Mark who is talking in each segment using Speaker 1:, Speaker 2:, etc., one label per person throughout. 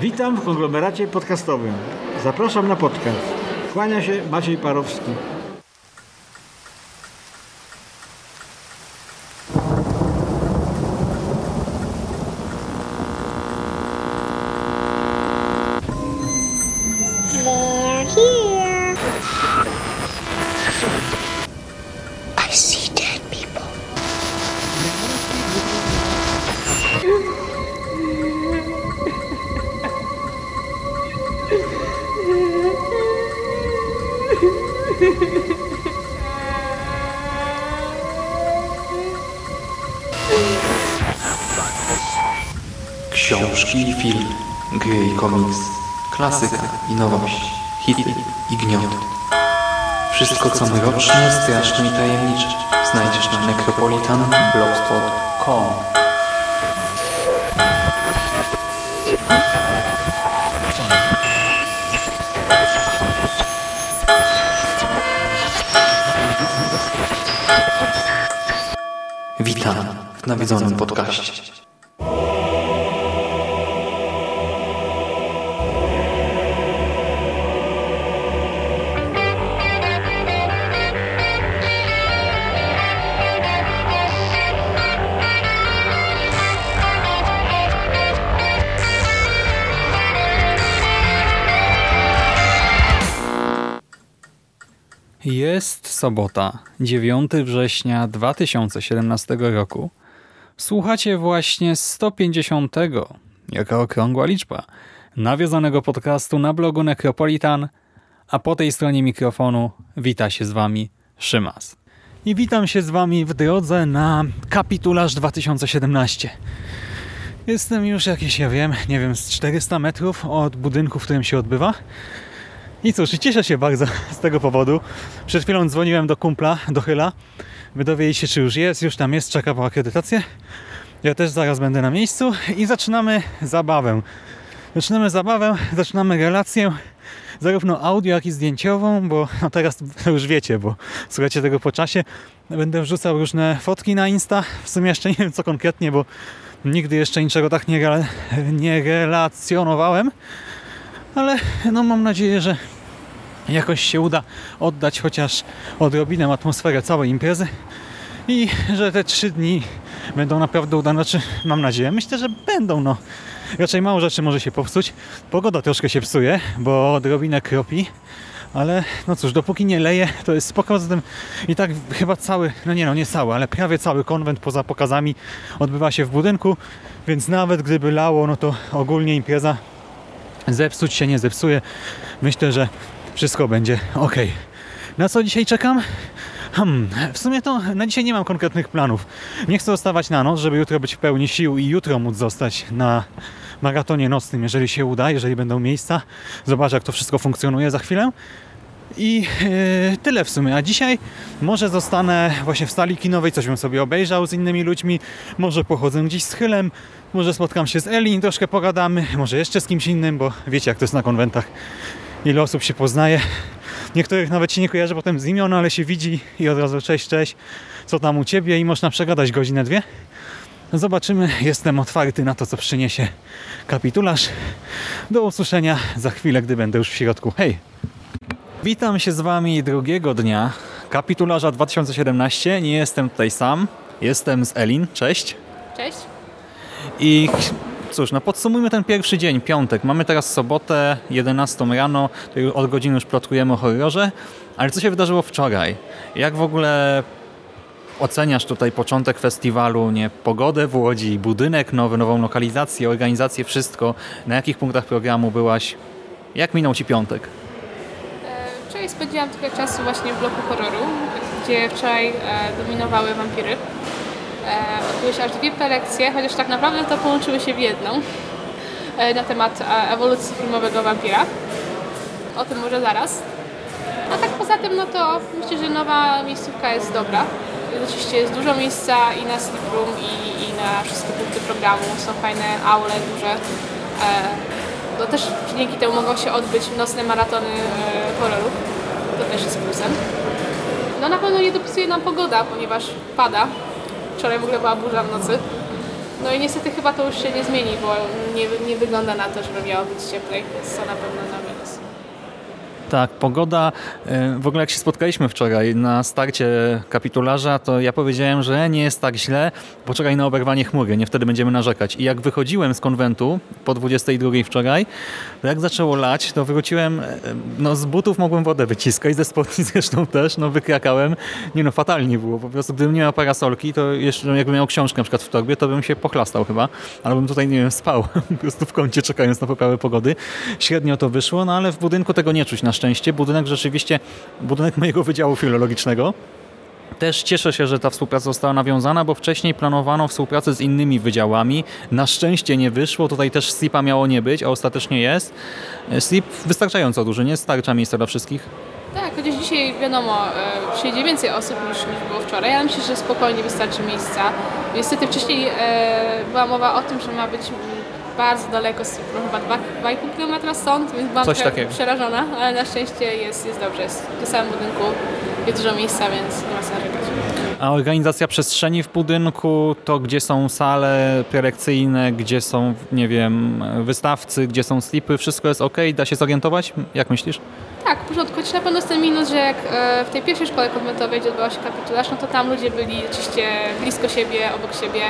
Speaker 1: Witam w konglomeracie podcastowym. Zapraszam na podcast. Kłania się Maciej Parowski.
Speaker 2: Wszystko co mroczne, straszne i tajemnicze znajdziesz na necropolitanblogspot.com Witam w nawiedzonym podcaście.
Speaker 3: Jest sobota, 9 września 2017 roku. Słuchacie właśnie 150, jaka okrągła liczba, nawiązanego podcastu na blogu Necropolitan, a po tej stronie mikrofonu wita się z Wami Szymas. I witam się z Wami w drodze na Kapitularz 2017. Jestem już jakieś, ja wiem, nie wiem, z 400 metrów od budynku, w którym się odbywa. I cóż, cieszę się bardzo z tego powodu. Przed chwilą dzwoniłem do kumpla, do Chyla, by dowiedzieć się, czy już jest, już tam jest, czeka po akredytację. Ja też zaraz będę na miejscu i zaczynamy zabawę. Zaczynamy zabawę, zaczynamy relację, zarówno audio, jak i zdjęciową, bo no teraz już wiecie, bo słuchacie tego po czasie. Będę wrzucał różne fotki na Insta. W sumie jeszcze nie wiem co konkretnie, bo nigdy jeszcze niczego tak nie, rela- nie relacjonowałem ale no mam nadzieję, że jakoś się uda oddać chociaż odrobinę atmosferę całej imprezy i że te trzy dni będą naprawdę udane, znaczy mam nadzieję, myślę, że będą, no. Raczej mało rzeczy może się popsuć, pogoda troszkę się psuje, bo odrobinę kropi, ale no cóż, dopóki nie leje, to jest spoko, zatem i tak chyba cały, no nie no, nie cały, ale prawie cały konwent poza pokazami odbywa się w budynku, więc nawet gdyby lało, no to ogólnie impreza zepsuć się nie zepsuje. Myślę, że wszystko będzie ok. Na co dzisiaj czekam? Hmm, w sumie to na dzisiaj nie mam konkretnych planów. Nie chcę zostawać na noc, żeby jutro być w pełni sił i jutro móc zostać na maratonie nocnym, jeżeli się uda, jeżeli będą miejsca. Zobaczę, jak to wszystko funkcjonuje za chwilę. I yy, tyle w sumie. A dzisiaj może zostanę właśnie w stali kinowej, coś bym sobie obejrzał z innymi ludźmi, może pochodzę gdzieś z Chylem, może spotkam się z Elin, troszkę pogadamy, może jeszcze z kimś innym, bo wiecie jak to jest na konwentach. Ile osób się poznaje. Niektórych nawet się nie kojarzy potem z imion, ale się widzi i od razu cześć, cześć, co tam u Ciebie i można przegadać godzinę, dwie. Zobaczymy, jestem otwarty na to, co przyniesie kapitularz. Do usłyszenia za chwilę, gdy będę już w środku. Hej! Witam się z Wami drugiego dnia kapitularza 2017. Nie jestem tutaj sam, jestem z Elin. Cześć.
Speaker 4: Cześć.
Speaker 3: I cóż, no podsumujmy ten pierwszy dzień, piątek. Mamy teraz sobotę, 11 rano, od godziny już plotkujemy o horrorze. Ale co się wydarzyło wczoraj? Jak w ogóle oceniasz tutaj początek festiwalu, nie pogodę w Łodzi, budynek nowy, nową lokalizację, organizację, wszystko? Na jakich punktach programu byłaś? Jak minął Ci piątek?
Speaker 4: Wczoraj spędziłam trochę czasu właśnie w bloku horroru, gdzie wczoraj e, dominowały wampiry. E, Odbyły się aż dwie prelekcje, chociaż tak naprawdę to połączyły się w jedną e, na temat ewolucji filmowego wampira. O tym może zaraz. A tak poza tym, no to myślę, że nowa miejscówka jest dobra. Oczywiście jest dużo miejsca i na sleep room, i, i na wszystkie punkty programu. Są fajne aule duże. No też dzięki temu mogą się odbyć nocne maratony horrorów. Też jest plusem. No na pewno nie dopisuje nam pogoda, ponieważ pada. Wczoraj w ogóle była burza w nocy. No i niestety chyba to już się nie zmieni, bo nie, nie wygląda na to, żeby miało być cieplej, więc to na pewno na minus.
Speaker 3: Tak, pogoda, e, w ogóle jak się spotkaliśmy wczoraj na starcie kapitularza, to ja powiedziałem, że nie jest tak źle, poczekaj na oberwanie chmury, nie wtedy będziemy narzekać. I jak wychodziłem z konwentu po 22 wczoraj, to jak zaczęło lać, to wróciłem, e, no z butów mogłem wodę wyciskać, ze spodni zresztą też, no wykrakałem. Nie no, fatalnie było, po prostu gdybym nie miał parasolki, to jeszcze jakbym miał książkę na przykład w torbie, to bym się pochlastał chyba, albo bym tutaj, nie wiem, spał po prostu w kącie czekając na poprawę pogody. Średnio to wyszło, no ale w budynku tego nie czuć na szczęście. Budynek rzeczywiście, budynek mojego Wydziału Filologicznego. Też cieszę się, że ta współpraca została nawiązana, bo wcześniej planowano współpracę z innymi wydziałami. Na szczęście nie wyszło, tutaj też SLIP-a miało nie być, a ostatecznie jest. SLIP wystarczająco duży, nie starcza miejsca dla wszystkich.
Speaker 4: Tak, chociaż dzisiaj wiadomo, e, przyjedzie więcej osób niż, było wczoraj. Ja myślę, że spokojnie wystarczy miejsca. Niestety wcześniej e, była mowa o tym, że ma być bardzo daleko, no chyba 2,5 km stąd, więc byłam
Speaker 3: Coś takiego.
Speaker 4: przerażona, ale na szczęście jest, jest dobrze. Jest w tym samym budynku, jest dużo miejsca, więc nie ma co narzekać.
Speaker 3: A organizacja przestrzeni w budynku, to gdzie są sale prelekcyjne, gdzie są, nie wiem, wystawcy, gdzie są slipy, wszystko jest ok? Da się zorientować? Jak myślisz?
Speaker 4: Tak, w porządku. Choć na pewno jest ten minus, że jak e, w tej pierwszej szkole konwentowej, gdzie odbyła się kapitularz, no to tam ludzie byli oczywiście blisko siebie, obok siebie,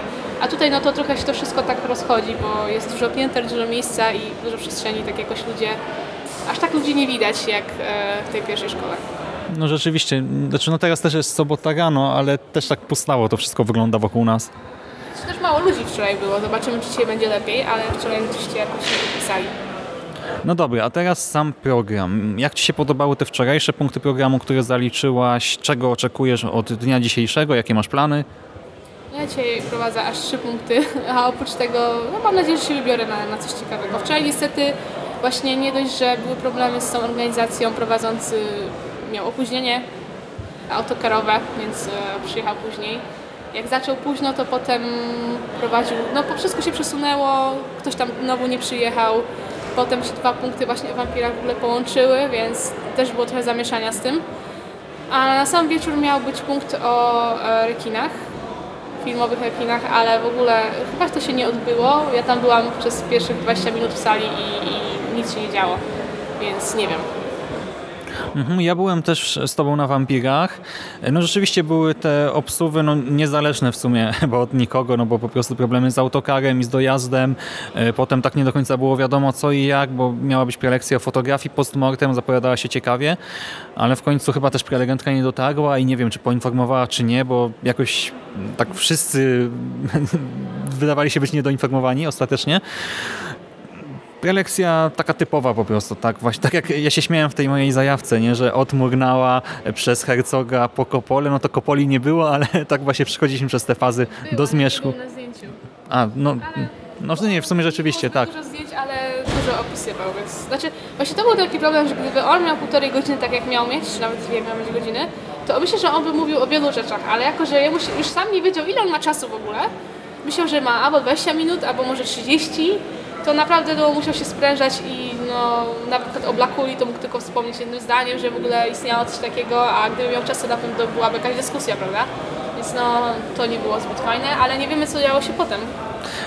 Speaker 4: a tutaj no to trochę się to wszystko tak rozchodzi, bo jest dużo pięter, dużo miejsca i dużo przestrzeni, tak jakoś ludzie, aż tak ludzi nie widać jak e, w tej pierwszej szkole.
Speaker 3: No rzeczywiście, znaczy no teraz też jest sobota rano, ale też tak pustało to wszystko wygląda wokół nas.
Speaker 4: Też mało ludzi wczoraj było, zobaczymy czy dzisiaj będzie lepiej, ale wczoraj rzeczywiście jakoś nie wypisali.
Speaker 3: No dobra, a teraz sam program. Jak Ci się podobały te wczorajsze punkty programu, które zaliczyłaś? Czego oczekujesz od dnia dzisiejszego? Jakie masz plany?
Speaker 4: Ja dzisiaj prowadzę aż trzy punkty, a oprócz tego no mam nadzieję, że się wybiorę na, na coś ciekawego. Wczoraj niestety właśnie nie dość, że były problemy z tą organizacją, prowadzący miał opóźnienie autokarowe, więc e, przyjechał później. Jak zaczął późno, to potem prowadził, no po wszystko się przesunęło, ktoś tam znowu nie przyjechał. Potem się dwa punkty właśnie o wampirach w ogóle połączyły, więc też było trochę zamieszania z tym. A na sam wieczór miał być punkt o e, rekinach, filmowych rekinach, ale w ogóle chyba to się nie odbyło. Ja tam byłam przez pierwszych 20 minut w sali i, i nic się nie działo, więc nie wiem.
Speaker 3: Mhm, Ja byłem też z Tobą na wampirach. No rzeczywiście były te obsuwy no, niezależne w sumie chyba od nikogo, no bo po prostu problemy z autokarem i z dojazdem. E, Potem tak nie do końca było wiadomo co i jak, bo miała być prelekcja o fotografii postmortem, zapowiadała się ciekawie, ale w końcu chyba też prelegentka nie dotarła i nie wiem, czy poinformowała, czy nie, bo jakoś tak wszyscy wydawali się być niedoinformowani ostatecznie. Prelekcja taka typowa po prostu, tak właśnie, tak jak ja się śmiałem w tej mojej zajawce, nie, że od Murnała przez Hercoga po Kopole, no to Kopoli nie było, ale tak właśnie przechodziliśmy przez te fazy do zmierzchu.
Speaker 4: Na zdjęciu.
Speaker 3: A, no,
Speaker 4: Ale-
Speaker 3: no nie, w sumie rzeczywiście, tak.
Speaker 4: Dużo zdjęć, ale dużo opisywał, więc... Znaczy, właśnie to był taki problem, że gdyby on miał półtorej godziny, tak jak miał mieć, czy nawet dwie miał mieć godziny, to myślę, że on by mówił o wielu rzeczach, ale jako, że ja już sam nie wiedział, ile on ma czasu w ogóle, myślał, że ma albo 20 minut, albo może 30, to naprawdę no, musiał się sprężać i no, na o to mógł tylko wspomnieć jednym zdaniem, że w ogóle istniało coś takiego, a gdyby miał czas, to na pewno byłaby jakaś dyskusja, prawda? Więc no, to nie było zbyt fajne, ale nie wiemy, co działo się potem.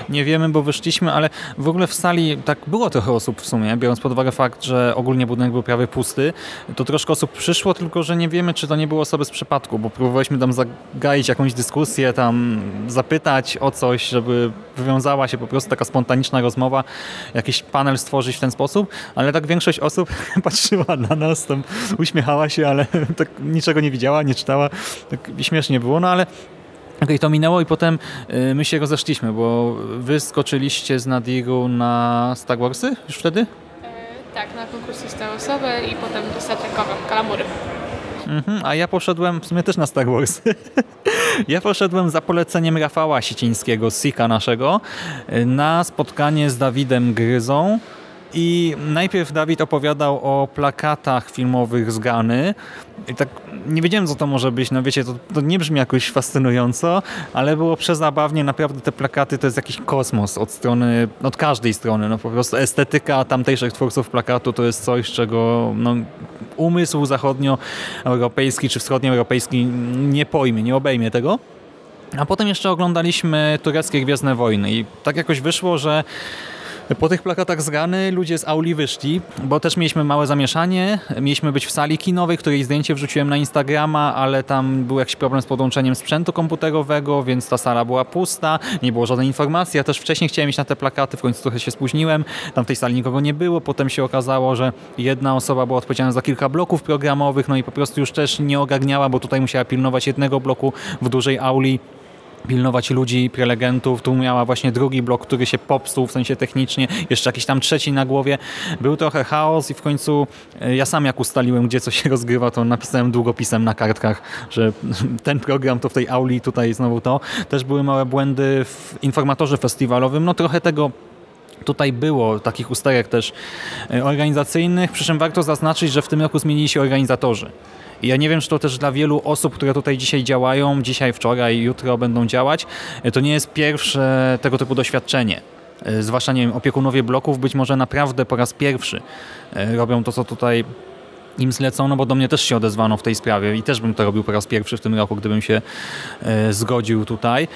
Speaker 3: Nie wiemy, bo wyszliśmy, ale w ogóle w sali tak było trochę osób w sumie, biorąc pod uwagę fakt, że ogólnie budynek był prawie pusty, to troszkę osób przyszło, tylko że nie wiemy, czy to nie były osoby z przypadku, bo próbowaliśmy tam zagaić jakąś dyskusję, tam zapytać o coś, żeby wywiązała się po prostu taka spontaniczna rozmowa, jakiś panel stworzyć w ten sposób, ale tak większość osób patrzyła na nas, tam uśmiechała się, ale tak niczego nie widziała, nie czytała, tak śmiesznie było, no ale Okej, to minęło i potem y, my się rozeszliśmy, bo wy skoczyliście z Nadiru na Star Warsy już wtedy?
Speaker 4: E, tak, na konkursy starosowe i potem statrekowe, kalamury.
Speaker 3: Mhm, a ja poszedłem w sumie też na Star Warsy. ja poszedłem za poleceniem Rafała Sicińskiego, Sika naszego, y, na spotkanie z Dawidem Gryzą. I najpierw Dawid opowiadał o plakatach filmowych z Gany. I tak nie wiedziałem, co to może być. No wiecie, to, to nie brzmi jakoś fascynująco, ale było przezabawnie. Naprawdę te plakaty to jest jakiś kosmos od strony, od każdej strony. No po prostu estetyka tamtejszych twórców plakatu to jest coś, czego no, umysł zachodnioeuropejski czy wschodnioeuropejski nie pojmie, nie obejmie tego. A potem jeszcze oglądaliśmy tureckie Gwiezdne Wojny i tak jakoś wyszło, że po tych plakatach z Gany ludzie z auli wyszli, bo też mieliśmy małe zamieszanie. Mieliśmy być w sali kinowej, której zdjęcie wrzuciłem na Instagrama, ale tam był jakiś problem z podłączeniem sprzętu komputerowego, więc ta sala była pusta, nie było żadnej informacji. Ja też wcześniej chciałem iść na te plakaty, w końcu trochę się spóźniłem. Tam w tej sali nikogo nie było. Potem się okazało, że jedna osoba była odpowiedzialna za kilka bloków programowych, no i po prostu już też nie ogarniała, bo tutaj musiała pilnować jednego bloku w dużej auli pilnować ludzi, prelegentów. Tu miała właśnie drugi blok, który się popsuł w sensie technicznie, jeszcze jakiś tam trzeci na głowie. Był trochę chaos i w końcu e, ja sam jak ustaliłem, gdzie co się rozgrywa, to napisałem długopisem na kartkach, że ten program to w tej auli, tutaj znowu to. Też były małe błędy w informatorze festiwalowym. No trochę tego Tutaj było takich usterek też e, organizacyjnych, przy czym warto zaznaczyć, że w tym roku zmienili się organizatorzy. Ja nie wiem, czy to też dla wielu osób, które tutaj dzisiaj działają, dzisiaj, wczoraj, jutro będą działać, to nie jest pierwsze tego typu doświadczenie. E, Zwłaszcza, nie wiem, opiekunowie bloków być może naprawdę po raz pierwszy e, robią to, co tutaj im zlecono, bo do mnie też się odezwano w tej sprawie i też bym to robił po raz pierwszy w tym roku, gdybym się e, zgodził tutaj.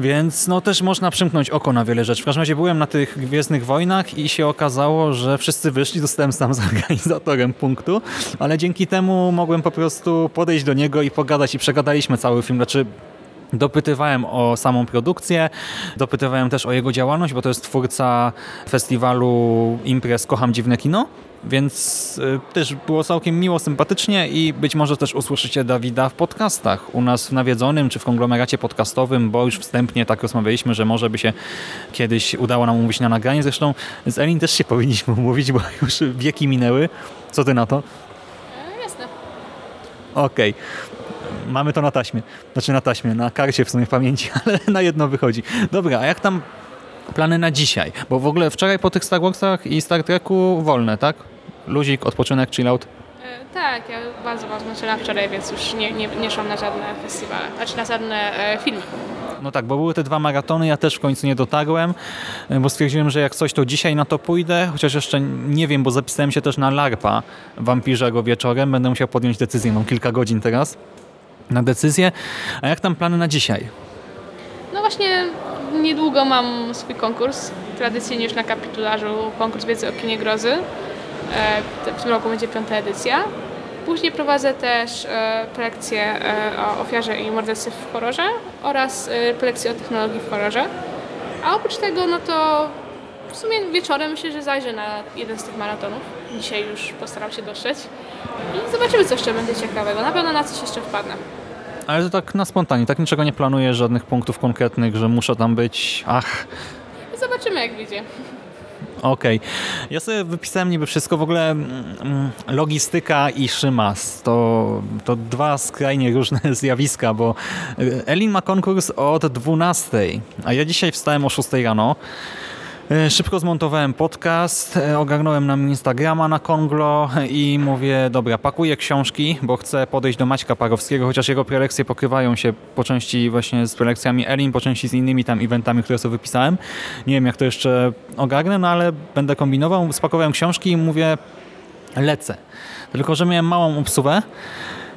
Speaker 3: Więc no też można przymknąć oko na wiele rzeczy. W każdym razie byłem na tych Gwiezdnych Wojnach i się okazało, że wszyscy wyszli, zostałem sam z organizatorem punktu, ale dzięki temu mogłem po prostu podejść do niego i pogadać i przegadaliśmy cały film. Znaczy Dopytywałem o samą produkcję, dopytywałem też o jego działalność, bo to jest twórca festiwalu imprez Kocham Dziwne Kino, więc y, też było całkiem miło, sympatycznie i być może też usłyszycie Dawida w podcastach u nas w Nawiedzonym czy w konglomeracie podcastowym, bo już wstępnie tak rozmawialiśmy, że może by się kiedyś udało nam umówić na nagranie. Zresztą z Elin też się powinniśmy umówić, bo już wieki minęły. Co ty na to?
Speaker 4: E, jasne.
Speaker 3: Okej. Mamy to na taśmie. Znaczy na taśmie, na karcie w sumie w pamięci, ale na jedno wychodzi. Dobra, a jak tam plany na dzisiaj? Bo w ogóle wczoraj po tych Star Warsach i Star Treku wolne, tak? Luzik, odpoczynek, chill out.
Speaker 4: E, tak, ja bardzo ważna zaczęłam wczoraj, więc już nie, nie, nie szłam na żadne festiwale, znaczy na żadne e, filmy.
Speaker 3: No tak, bo były te dwa maratony, ja też w końcu nie dotarłem, y, bo stwierdziłem, że jak coś, to dzisiaj na to pójdę, chociaż jeszcze nie wiem, bo zapisałem się też na LARPa Wampirzego wieczorem, będę musiał podjąć decyzję, mam kilka godzin teraz na decyzję. A jak tam plany na dzisiaj?
Speaker 4: No właśnie niedługo mam swój konkurs, tradycyjnie już na kapitularzu, konkurs wiedzy o kinie grozy. E, W tym roku będzie piąta edycja. Później prowadzę też e, prelekcję e, o ofiarze i mordercy w horrorze oraz prelekcję o technologii w horrorze. A oprócz tego, no to w sumie wieczorem myślę, że zajrzę na jeden z tych maratonów. Dzisiaj już postaram się dotrzeć. I zobaczymy, co jeszcze będzie ciekawego. Na pewno na coś jeszcze wpadnę.
Speaker 3: Ale to tak na spontanie, tak niczego nie planuję, żadnych punktów konkretnych, że muszę tam być. Ach,
Speaker 4: Zobaczymy, jak wyjdzie.
Speaker 3: Okej. Ja sobie wypisałem niby wszystko. W ogóle mm, logistyka i szymas to, to dwa skrajnie różne zjawiska, bo y, Elin ma konkurs od 12, a ja dzisiaj wstałem o 6 rano. Y, Szybko zmontowałem podcast, y, ogarnąłem nam Instagrama na Konglo i mówię, dobra, pakuję książki, bo chcę podejść do Maćka Parowskiego, chociaż jego prelekcje pokrywają się po części właśnie z prelekcjami Elin, po części z innymi tam eventami, które sobie wypisałem. Nie wiem, jak to jeszcze ogarnę, no ale będę kombinował. Spakowałem książki i mówię, lecę. Tylko, że miałem małą obsuwę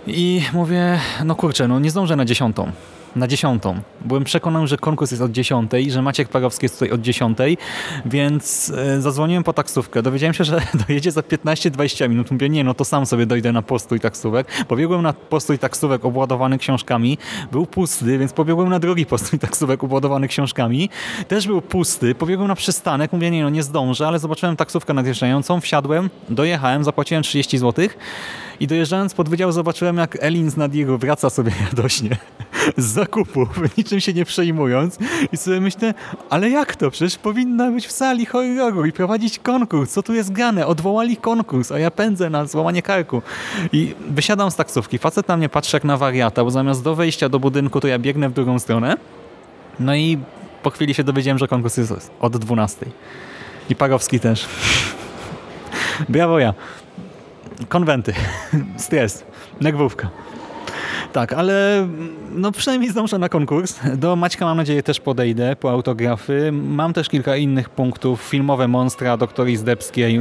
Speaker 3: i mówię, no kurczę, no nie zdążę na dziesiątą. Na dziesiątą. Byłem przekonany, że konkurs jest od dziesiątej, że Maciek Parowski jest tutaj od dziesiątej, więc e, zadzwoniłem po taksówkę. Dowiedziałem się, że dojedzie za 15-20 minut. Mówię, nie, no to sam sobie dojdę na postój taksówek. Pobiegłem na postój taksówek obładowany książkami. Był pusty, więc pobiegłem na drugi postój taksówek obładowany książkami. Też był pusty. Pobiegłem na przystanek. Mówię, nie, no nie zdążę, ale zobaczyłem taksówkę nadjeżdżającą. Wsiadłem, dojechałem, zapłaciłem 30 zł. I dojeżdżając pod wydział zobaczyłem, jak Elin z Nadiego wraca sobie radośnie z zakupów, niczym się nie przejmując. I sobie myślę, ale jak to? Przecież powinna być w sali horroru i prowadzić konkurs. Co tu jest gane? Odwołali konkurs, a ja pędzę na złamanie karku. I wysiadam z taksówki. Facet na mnie patrzy jak na wariata, bo zamiast do wejścia do budynku, to ja biegnę w drugą stronę. No i po chwili się dowiedziałem, że konkurs jest od 12. I Parowski też. Brawo ja. Konwenty. Stres. Nerwówka. Tak, ale no przynajmniej zdążę na konkurs. Do Maćka mam nadzieję też podejdę po autografy. Mam też kilka innych punktów. Filmowe Monstra doktor Izdebskiej.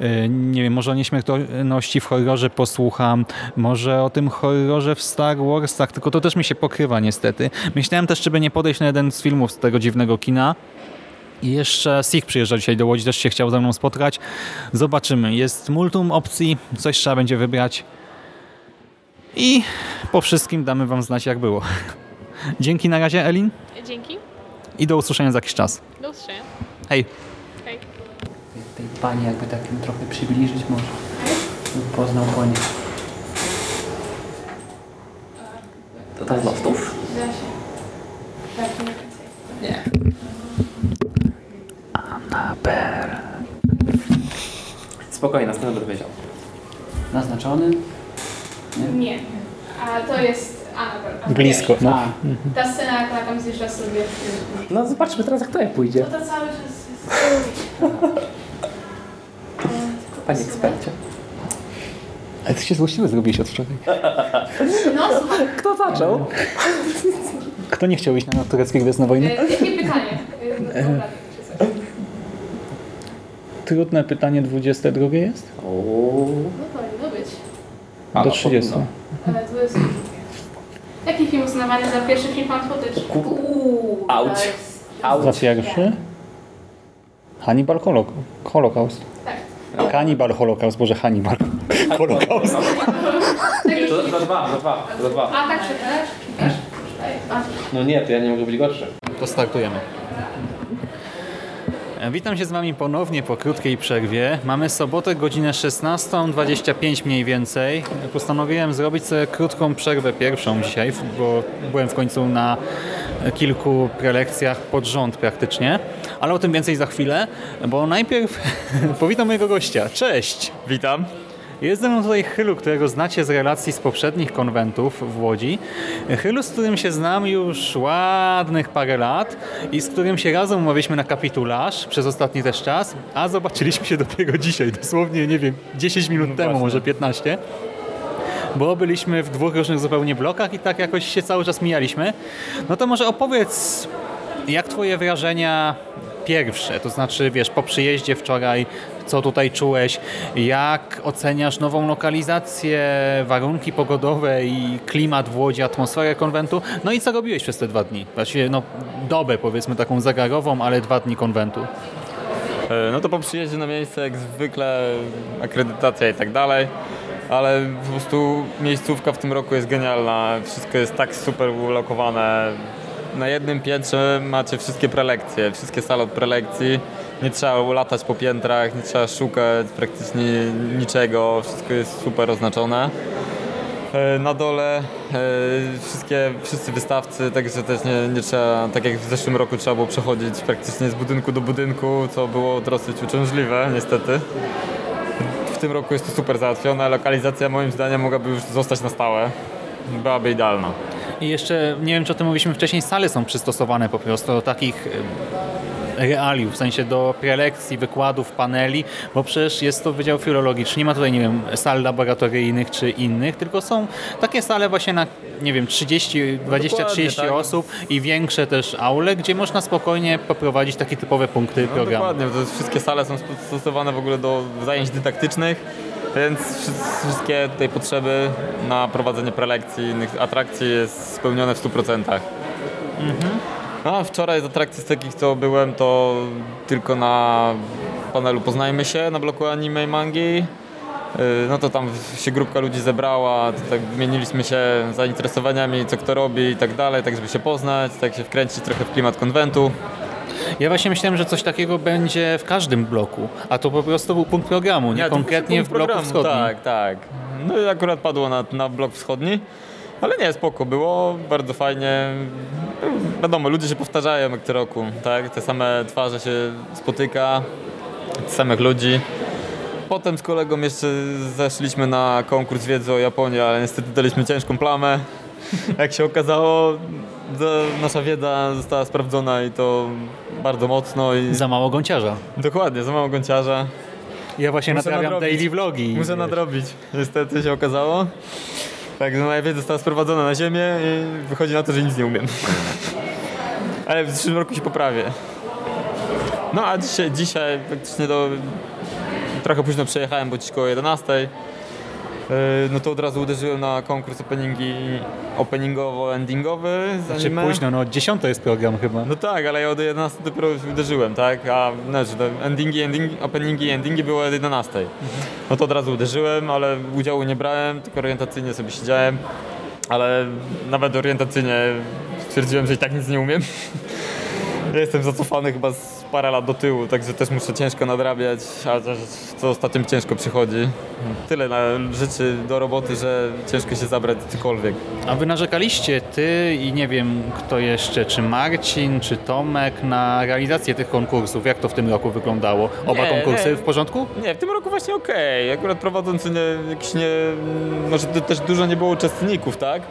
Speaker 3: Yy, Nie wiem, może o nieśmiertelności w horrorze posłucham. Może o tym horrorze w Star Warsach, tylko to też mi się pokrywa niestety. Myślałem też, czy by nie podejść na jeden z filmów z tego dziwnego kina. I jeszcze Sig przyjeżdża dzisiaj do Łodzi, też się chciał ze mną spotkać. Zobaczymy. Jest multum opcji, coś trzeba będzie wybrać. I po wszystkim damy Wam znać, jak było. Dzięki na razie, Elin,
Speaker 4: Dzięki.
Speaker 3: i do usłyszenia za jakiś czas.
Speaker 4: Do usłyszenia.
Speaker 3: Hej!
Speaker 4: Hej.
Speaker 5: tej pani jakby tak ją trochę przybliżyć może. Poznał po niej. To tak z lostów?
Speaker 4: Da się. Tak, nie więcej.
Speaker 6: Spokojnie, następny będę wiedział.
Speaker 5: Naznaczony?
Speaker 4: Nie. A to jest Annabelle. A
Speaker 3: Blisko, no.
Speaker 5: A,
Speaker 4: Ta scena, jak ona tam zjeżdża sobie w
Speaker 6: No zobaczmy teraz jak to jak pójdzie.
Speaker 4: No to cały czas jest...
Speaker 6: Panie ekspercie.
Speaker 3: Ale ty się złośliwy zrobiłeś od wczoraj.
Speaker 4: No, słuchaj.
Speaker 6: Kto zaczął?
Speaker 3: Kto nie chciał iść na tureckie Gwiezdne Wojny?
Speaker 4: E, Jakie pytanie? E, no, dobra, coś.
Speaker 3: Trudne pytanie 22 jest?
Speaker 4: No powinno być.
Speaker 3: Do 30.
Speaker 4: Ale to jest... Jaki film uznawany za pierwszy film fan footage? Uuu,
Speaker 6: Auć. Auć.
Speaker 3: Za pierwszy? Hannibal Holok Holocaust.
Speaker 4: Tak.
Speaker 3: Hannibal Holocaust, Boże Hannibal. Holocaust.
Speaker 6: To za dwa, za dwa, za dwa.
Speaker 4: A tak? Czytasz? Czytaj.
Speaker 6: No nie, to ja nie mogę być gorszy.
Speaker 3: To startujemy. Witam się z Wami ponownie po krótkiej przerwie. Mamy sobotę, godzinę 16.25 mniej więcej. Postanowiłem zrobić sobie krótką przerwę pierwszą dzisiaj, bo byłem w końcu na kilku prelekcjach pod rząd praktycznie. Ale o tym więcej za chwilę, bo najpierw powitam mojego gościa. Cześć!
Speaker 7: Witam.
Speaker 3: Jest ze mną tutaj Chylu, którego znacie z relacji z poprzednich konwentów w Łodzi. Chylu, z którym się znam już ładnych parę lat i z którym się razem umawialiśmy na kapitularz przez ostatni też czas, a zobaczyliśmy się dopiero dzisiaj, dosłownie, nie wiem, 10 minut temu, może 15 bo byliśmy w dwóch różnych zupełnie blokach i tak jakoś się cały czas mijaliśmy. No to może opowiedz, jak twoje wrażenia pierwsze, to znaczy wiesz, po przyjeździe wczoraj, co tutaj czułeś, jak oceniasz nową lokalizację, warunki pogodowe i klimat w Łodzi, atmosferę konwentu, no i co robiłeś przez te dwa dni? Właściwie no dobę powiedzmy taką zegarową, ale dwa dni konwentu.
Speaker 7: E, No to po przyjeździe na miejsce jak zwykle akredytacja i tak dalej, ale po prostu miejscówka w tym roku jest genialna. Wszystko jest tak super ulokowane. Na jednym piętrze macie wszystkie prelekcje, wszystkie sale od prelekcji. Nie trzeba latać po piętrach, nie trzeba szukać praktycznie niczego. Wszystko jest super oznaczone. E, Na dole e, wszystkie, wszyscy wystawcy, także też nie, nie trzeba, tak jak w zeszłym roku trzeba było przechodzić praktycznie z budynku do budynku, co było dosyć uciążliwe niestety. W tym roku jest to super załatwione, lokalizacja moim zdaniem mogłaby już zostać na stałe. Byłaby idealna.
Speaker 3: I jeszcze, nie wiem czy o tym mówiliśmy wcześniej, sale są przystosowane po prostu do takich realiów, w sensie do prelekcji, wykładów, paneli, bo przecież jest to Wydział Filologiczny, nie ma tutaj, nie wiem, sal laboratoryjnych czy innych, tylko są takie sale właśnie na, nie wiem, 30, 20-30
Speaker 7: tak.
Speaker 3: osób i większe też aule, gdzie można spokojnie poprowadzić takie typowe punkty
Speaker 7: No
Speaker 3: programu.
Speaker 7: dokładnie, to wszystkie sale są stosowane w ogóle do zajęć dydaktycznych, więc wszy- wszystkie tutaj potrzeby na prowadzenie prelekcji, innych atrakcji jest spełnione w 100%. No, a wczoraj z atrakcji z takich co byłem to tylko na panelu Poznajmy się na bloku anime i mangi. Yy, No to tam się grupka ludzi zebrała, to tak wymieniliśmy się zainteresowaniami, co kto robi i tak dalej, tak żeby się poznać, tak się wkręcić trochę w klimat konwentu.
Speaker 3: Ja właśnie myślałem, że coś takiego będzie w każdym bloku, a to po prostu był punkt programu, nie,
Speaker 7: to
Speaker 3: konkretnie w bloku wschodnim.
Speaker 7: Tak, tak. No i akurat padło na, na blok wschodni, ale nie, spoko było, bardzo fajnie. Wiadomo, ludzie się powtarzają jak co roku, tak? Te same twarze się spotyka, tych samych ludzi. Potem z kolegą jeszcze zeszliśmy na konkurs wiedzy o Japonii, ale niestety daliśmy ciężką plamę. Jak się okazało, nasza wiedza została sprawdzona i to bardzo mocno i
Speaker 3: Za mało gąciarza.
Speaker 7: dokładnie, za mało gąciarza.
Speaker 3: Ja właśnie
Speaker 7: Muszę
Speaker 3: nadrabiam
Speaker 7: nadrobić.
Speaker 3: daily vlogi.
Speaker 7: Muszę
Speaker 3: wiesz.
Speaker 7: nadrobić, niestety się okazało. Także moja wiedza została sprowadzona na ziemię i wychodzi na to, że nic nie umiem. Ale w przyszłym roku się poprawię. No a dzisiaj, dzisiaj praktycznie do... Trochę późno przejechałem, bo dziś koło 11. Yy, No to od razu uderzyłem na konkurs openingi, openingowo-endingowy z
Speaker 3: Czy
Speaker 7: anime.
Speaker 3: późno, no 10 jest program chyba.
Speaker 7: No tak, ale ja od 11 dopiero uderzyłem, tak? A znaczy, to endingi, endingi, openingi, endingi były od 11. No to od razu uderzyłem, ale udziału nie brałem, tylko orientacyjnie sobie siedziałem. Ale nawet orientacyjnie stwierdziłem, że i tak nic nie umiem. Ja jestem zacofany chyba z parę lat do tyłu, także też muszę ciężko nadrabiać, a też co ostatnio ciężko przychodzi. Tyle na rzeczy do roboty, że ciężko się zabrać cokolwiek.
Speaker 3: A wy narzekaliście, ty i nie wiem kto jeszcze, czy Marcin, czy Tomek, na realizację tych konkursów. Jak to w tym roku wyglądało? Oba
Speaker 7: Nie,
Speaker 3: konkursy
Speaker 7: nie.
Speaker 3: w porządku?
Speaker 7: Nie, w tym roku właśnie okej. Akurat prowadzący nie, jakiś nie... Może też dużo nie było uczestników, tak?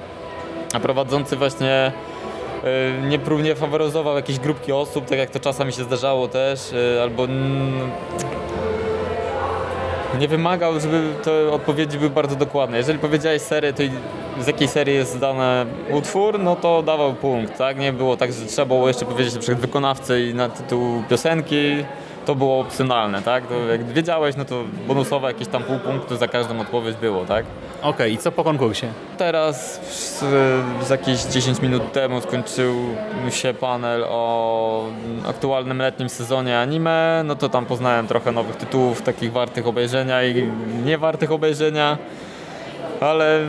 Speaker 7: A prowadzący właśnie nie, prób- nie faworyzował jakiejś grupki osób, tak jak to czasami się zdarzało też, y, albo nie wymagał, żeby te odpowiedzi były bardzo dokładne. Jeżeli powiedziałeś serię, to z jakiej serii jest dany utwór, no to dawał punkt, tak? Nie było tak, że trzeba było jeszcze powiedzieć na przykład wykonawcę i na tytuł piosenki, to było opcjonalne, tak? To jak wiedziałeś, no to bonusowe jakieś tam pół punktu za każdą odpowiedź było, tak?
Speaker 3: Okej, i co po konkursie?
Speaker 7: Teraz z, z jakieś 10 minut temu skończył się panel o aktualnym letnim sezonie anime, no to tam poznałem trochę nowych tytułów, takich wartych obejrzenia i nie wartych obejrzenia. Ale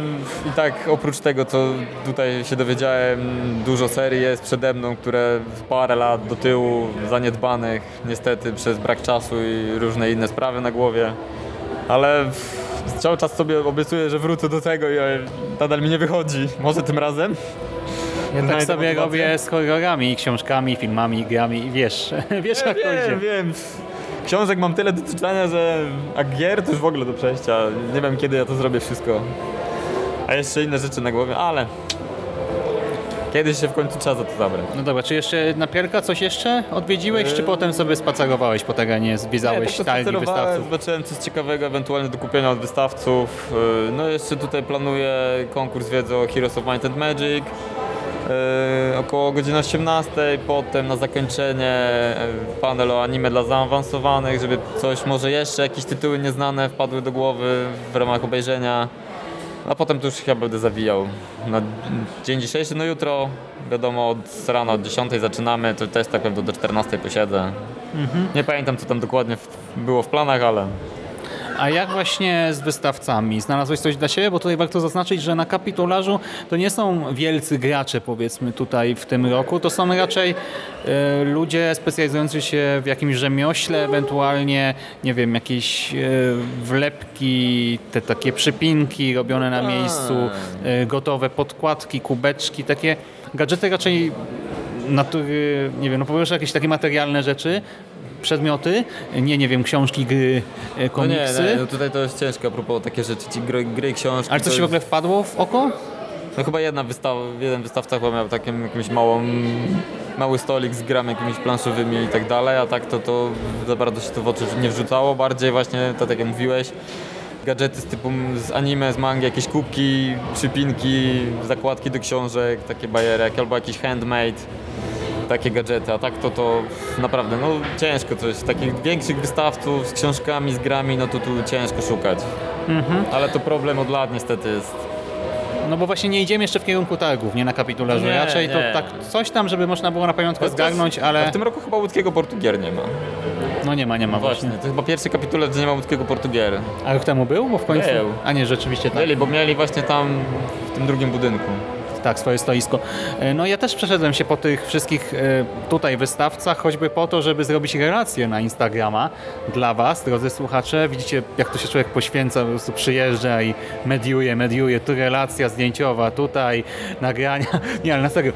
Speaker 7: i tak oprócz tego, co tutaj się dowiedziałem, dużo serii jest przede mną, które parę lat do tyłu zaniedbanych niestety przez brak czasu i różne inne sprawy na głowie. Ale cały czas sobie obiecuję, że wrócę do tego i e, nadal mi nie wychodzi. Może tym razem?
Speaker 3: Ja tak sobie
Speaker 7: motywację.
Speaker 3: robię z horrorami, książkami, filmami, grami i wiesz, wiesz jak to
Speaker 7: wiem,
Speaker 3: idzie.
Speaker 7: wiem. Książek mam tyle do czytania, że a gier to już w ogóle do przejścia. Nie wiem kiedy ja to zrobię wszystko. A jeszcze inne rzeczy na głowie, ale kiedyś się w końcu trzeba za to zabrać.
Speaker 3: No dobra, czy jeszcze na Pierka coś jeszcze odwiedziłeś, czy
Speaker 7: Yy.
Speaker 3: potem sobie spacerowałeś po terenie, zwiedzałeś
Speaker 7: tak
Speaker 3: targi
Speaker 7: spacerowałem,
Speaker 3: wystawców?
Speaker 7: Zobaczyłem coś ciekawego, ewentualnie do kupienia od wystawców. Yy, No jeszcze tutaj planuję konkurs wiedzy o Heroes of Might and Magic. Yy, około godziny 18, potem na zakończenie yy, panel o anime dla zaawansowanych, żeby coś, może jeszcze jakieś tytuły nieznane wpadły do głowy w ramach obejrzenia. A potem to już chyba będę zawijał. Na dzień dzisiejszy, no jutro, wiadomo, od rana od 10 zaczynamy, to też tak pewnie do 14 posiedzę. Nie pamiętam co tam dokładnie było w planach, ale
Speaker 3: A jak właśnie z wystawcami? Znalazłeś coś dla siebie? Bo tutaj warto zaznaczyć, że na kapitularzu to nie są wielcy gracze powiedzmy tutaj w tym roku, to są raczej e, ludzie specjalizujący się w jakimś rzemiośle, ewentualnie nie wiem, jakieś e, wlepki, te takie przypinki robione na miejscu, e, gotowe podkładki, kubeczki, takie gadżety raczej natury, nie wiem, no po prostu jakieś takie materialne rzeczy, przedmioty, nie, nie wiem, książki, gry, e,
Speaker 7: no
Speaker 3: komiksy.
Speaker 7: nie, nie, no tutaj to jest ciężko a propos takie rzeczy, ci gry, gry książki.
Speaker 3: Ale coś ci w
Speaker 7: jest-
Speaker 3: ogóle wpadło w oko?
Speaker 7: No chyba jedna wystawa, jeden wystawca chyba miał takim jakimś małą, mały stolik z grami jakimiś planszowymi i tak dalej, a tak to, to za bardzo się to w oczy nie wrzucało, bardziej właśnie to tak jak mówiłeś, gadżety z typu z anime, z mangi, jakieś kubki, przypinki, zakładki do książek, takie bajerek, albo jakiś handmade, takie gadżety, a tak to to naprawdę, no ciężko coś, takich większych wystawców z książkami, z grami, no to tu ciężko szukać. Ale to problem od lat niestety jest.
Speaker 3: No bo właśnie nie idziemy jeszcze w kierunku targów, nie na kapitularzu.
Speaker 7: Nie,
Speaker 3: Raczej to tak coś tam, żeby można było na pamiątkę zgarnąć,
Speaker 7: A
Speaker 3: ale
Speaker 7: w tym roku chyba łódzkiego portugier nie ma.
Speaker 3: no nie ma, nie ma właśnie.
Speaker 7: Właśnie, to chyba pierwszy kapitular, gdzie nie ma łódzkiego portugier.
Speaker 3: A rok temu był? Bo w końcu...
Speaker 7: Był.
Speaker 3: A nie, rzeczywiście tak.
Speaker 7: Byli, bo mieli właśnie tam w tym drugim budynku.
Speaker 3: Tak, swoje stoisko. E, No ja też przeszedłem się po tych wszystkich e, tutaj wystawcach, choćby po to, żeby zrobić relację na Instagrama dla Was, drodzy słuchacze. Widzicie, jak tu się człowiek poświęca, po prostu przyjeżdża i mediuje, mediuje. Tu relacja zdjęciowa, tutaj nagrania. Nie, ale na serio.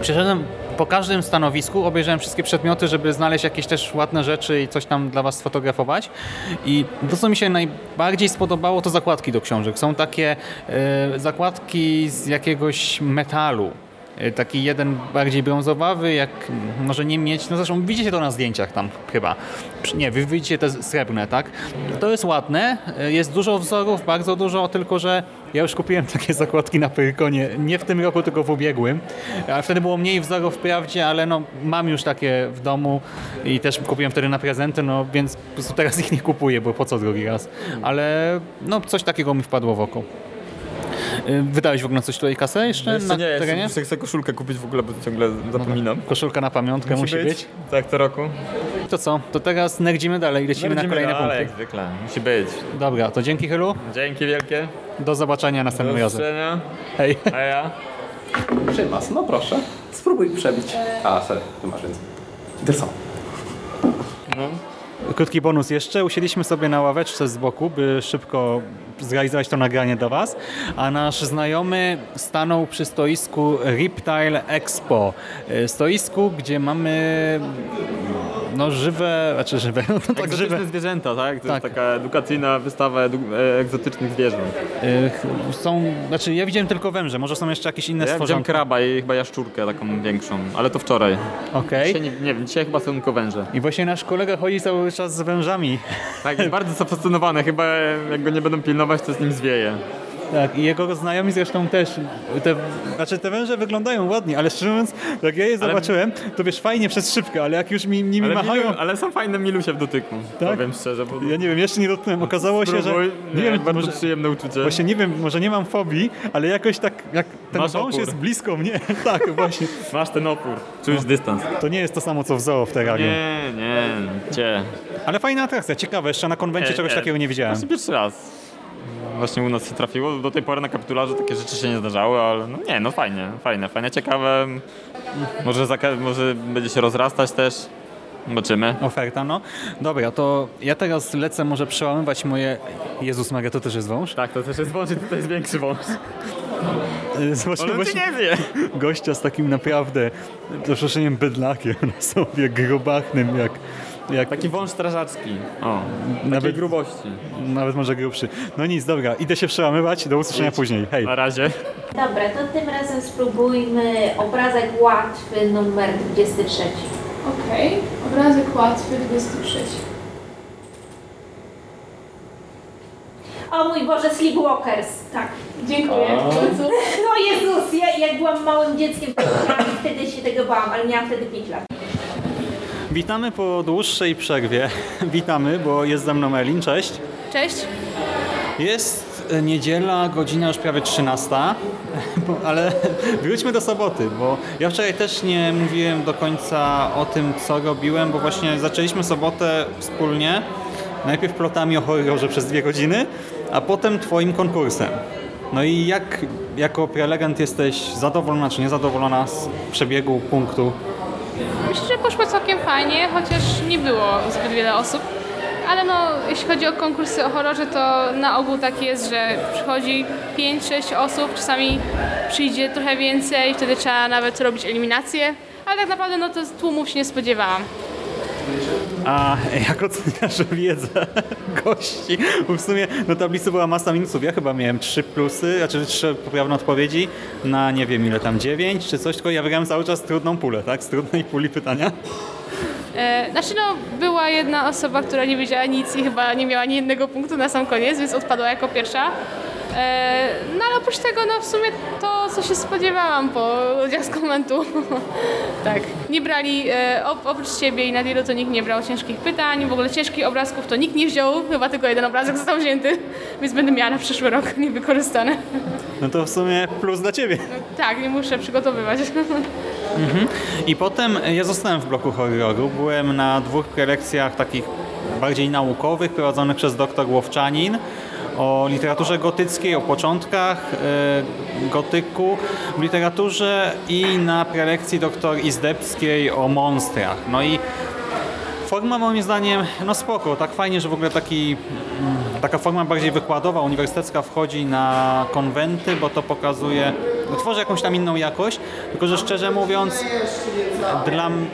Speaker 3: Przeszedłem po każdym stanowisku, obejrzałem wszystkie przedmioty, żeby znaleźć jakieś też ładne rzeczy i coś tam dla Was sfotografować. I to, co mi się najbardziej spodobało, to zakładki do książek. Są takie e, zakładki z jakiegoś metalu. Y, Taki jeden bardziej brązowawy, jak może nie mieć, no zresztą widzicie to na zdjęciach tam chyba. Nie, wy widzicie te srebrne, tak? To jest ładne, y, jest dużo wzorów, bardzo dużo, tylko że ja już kupiłem takie zakładki na Pyrkonie, nie w tym roku, tylko w ubiegłym. A wtedy było mniej wzorów wprawdzie, ale no mam już takie w domu i też kupiłem wtedy na prezenty, no więc po prostu teraz ich nie kupuję, bo po co drugi raz. Ale no coś takiego mi wpadło w oko. Y, Wydałeś w ogóle coś tutaj kasę jeszcze
Speaker 7: Jeszcze
Speaker 3: na
Speaker 7: nie,
Speaker 3: terenie?
Speaker 7: jeszcze chcę koszulkę kupić w ogóle, bo ciągle zapominam.
Speaker 3: Koszulka na pamiątkę musi, być.
Speaker 7: Tak, co roku.
Speaker 3: To co? To teraz nędzimy dalej, lecimy na kolejne
Speaker 7: dalej,
Speaker 3: punkty.
Speaker 7: jak zwykle. Musi być.
Speaker 3: Dobra, to dzięki Hylu.
Speaker 7: Dzięki wielkie.
Speaker 3: Do zobaczenia następnym
Speaker 7: Do
Speaker 3: razem.
Speaker 7: zobaczenia.
Speaker 3: Hej.
Speaker 7: A ja?
Speaker 6: Przymas, no proszę. Spróbuj przebić. A, sorry, tu masz więcej. To co?
Speaker 3: Krótki bonus jeszcze. Usiedliśmy sobie na ławeczce z boku, by szybko zrealizować to nagranie do Was, a nasz znajomy stanął przy stoisku Riptile Expo. E, Stoisku, gdzie mamy no żywe, znaczy żywe, no tak
Speaker 7: Egzotyczne
Speaker 3: żywe.
Speaker 7: zwierzęta, tak? To
Speaker 3: Tak.
Speaker 7: jest taka edukacyjna wystawa edu- e, egzotycznych zwierząt.
Speaker 3: E, Są, znaczy ja widziałem tylko węże, może są jeszcze jakieś inne
Speaker 7: Ja widziałem
Speaker 3: stworzonka.
Speaker 7: kraba i chyba jaszczurkę taką większą, ale to wczoraj.
Speaker 3: Okej.
Speaker 7: Dzisiaj nie, nie wiem, dzisiaj chyba są tylko węże.
Speaker 3: I właśnie nasz kolega chodzi cały czas z wężami.
Speaker 7: Tak, jest bardzo zafascynowany, chyba jak go nie będą pilnować, to z nim zwieje.
Speaker 3: Tak, i jego znajomi zresztą też. Te, znaczy te węże wyglądają ładnie, ale szczerze mówiąc, jak ja je
Speaker 7: Ale-
Speaker 3: zobaczyłem, to wiesz, fajnie przez szybkę, ale jak już mi, nimi
Speaker 7: Ale,
Speaker 3: machają,
Speaker 7: milu, ale są fajne milusie w dotyku,
Speaker 3: Tak?
Speaker 7: powiem szczerze. Bo
Speaker 3: ja nie wiem, jeszcze nie dotknąłem, okazało się, że nie,
Speaker 7: nie,
Speaker 3: wiem,
Speaker 7: bardzo
Speaker 3: może,
Speaker 7: przyjemne uczucie.
Speaker 3: właśnie nie wiem, może nie mam fobii, ale jakoś tak, jak ten
Speaker 7: Masz
Speaker 3: wąż
Speaker 7: opór.
Speaker 3: jest blisko mnie, tak właśnie,
Speaker 7: Masz ten opór, czujesz dystans.
Speaker 3: to nie jest to samo co w zoo w terrarium.
Speaker 7: Nie, nie, cię.
Speaker 3: Ale fajna atrakcja, ciekawe, jeszcze na konwencie
Speaker 7: Nie,
Speaker 3: czegoś
Speaker 7: nie.
Speaker 3: takiego nie widziałem.
Speaker 7: Właśnie pierwszy raz. Właśnie u nas się trafiło. Do tej pory na kapitularze takie rzeczy się nie zdarzały, ale no nie, no fajnie, fajne, fajne, ciekawe. Może, może będzie się rozrastać też. Zobaczymy.
Speaker 3: Oferta, no. Dobra, to ja teraz lecę może przełamywać moje... Jezus Maria, to też jest wąż?
Speaker 7: Tak, to też jest wąż i tutaj jest większy wąż.
Speaker 3: Y, Zobaczmy właśnie
Speaker 7: nie wie.
Speaker 3: gościa z takim naprawdę przeproszeniem bydlakiem na sobie, grubachnym, jak, jak
Speaker 7: Taki wąż strażacki. O, takiej
Speaker 3: Nawet-
Speaker 7: grubości.
Speaker 3: nawet może grubszy. No nic, dobra, idę się przełamywać, do usłyszenia później. Hej.
Speaker 7: Na razie.
Speaker 8: Dobra, to tym razem spróbujmy obrazek łatwy numer 23.
Speaker 4: Okej, obrazek łatwy, 23.
Speaker 8: O mój Boże, Sleepwalkers.
Speaker 4: Tak, dziękuję. W końcu.
Speaker 8: No Jezus, ja jak byłam małym dzieckiem, wtedy się tego bałam, ale miałam wtedy 5 lat.
Speaker 3: Witamy po dłuższej przerwie. Witamy, bo jest ze mną Elin, cześć.
Speaker 4: Cześć.
Speaker 3: Jest e, niedziela, godzina już prawie 13, bo- ale wróćmy do soboty, bo ja wczoraj też nie mówiłem do końca o tym, co robiłem, bo właśnie zaczęliśmy sobotę wspólnie, najpierw plotami o horrorze przez dwie godziny, a potem twoim konkursem. No i jak jako prelegent jesteś zadowolona czy niezadowolona z przebiegu punktu?
Speaker 4: Myślę, że poszło całkiem fajnie, chociaż nie było zbyt wiele osób. Ale no, jeśli chodzi o konkursy o horrorze, to na ogół tak jest, że przychodzi 5-6 osób, czasami przyjdzie trochę więcej, wtedy trzeba nawet robić eliminację. Ale tak naprawdę no to z tłumów się nie spodziewałam.
Speaker 3: A jak oceniasz wiedzę gości? Bo w sumie na tablicy była masa minusów. Ja chyba miałem trzy plusy, znaczy trzy poprawne odpowiedzi na nie wiem ile tam, dziewięć czy coś, tylko ja wygrałem cały czas trudną pulę, tak? Z trudnej puli pytania.
Speaker 4: E, znaczy no, była jedna osoba, która nie wiedziała nic i chyba nie miała ani jednego punktu na sam koniec, więc odpadła jako pierwsza. E, no ale oprócz tego, no w sumie to, co się spodziewałam po ludziach z komentu. tak, nie brali, e, op, oprócz ciebie i Nadielu to nikt nie brał ciężkich pytań, w ogóle ciężkich obrazków to nikt nie wziął, chyba tylko jeden obrazek został wzięty, więc będę miała na przyszły rok niewykorzystane.
Speaker 3: No to w sumie plus dla ciebie.
Speaker 4: tak, nie muszę przygotowywać.
Speaker 3: I potem ja zostałem w bloku horroru. Byłem na dwóch prelekcjach takich bardziej naukowych, prowadzonych przez dr Łowczanin o literaturze gotyckiej, o początkach e, gotyku w literaturze i na prelekcji dr Izdebskiej o monstrach. No i Forma moim zdaniem, no spoko, tak fajnie, że w ogóle taki, mm, taka forma bardziej wykładowa, uniwersytecka wchodzi na konwenty, bo to pokazuje, no, tworzy jakąś tam inną jakość, tylko że szczerze mówiąc, dla m-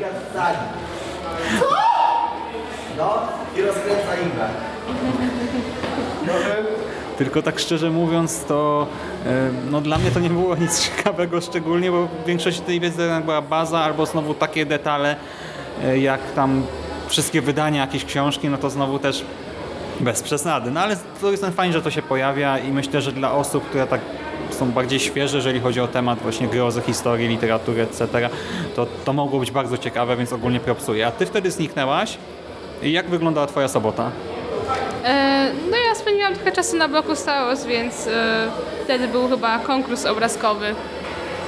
Speaker 3: Tylko tak szczerze mówiąc, to e, no, dla mnie to nie było nic ciekawego szczególnie, bo w większości tej wiedzy była baza albo znowu takie detale, e, jak tam wszystkie wydania jakiejś książki, no to znowu też bez przesady. No ale to jest fajnie, że to się pojawia i myślę, że dla osób, które tak są bardziej świeże, jeżeli chodzi o temat właśnie grozy, historii, literatury, etc., to, to mogło być bardzo ciekawe, więc ogólnie propsuję. A ty wtedy zniknęłaś i jak wyglądała twoja sobota?
Speaker 4: E, no ja spędziłam trochę czasu na bloku Star Wars, więc e, wtedy był chyba konkurs obrazkowy,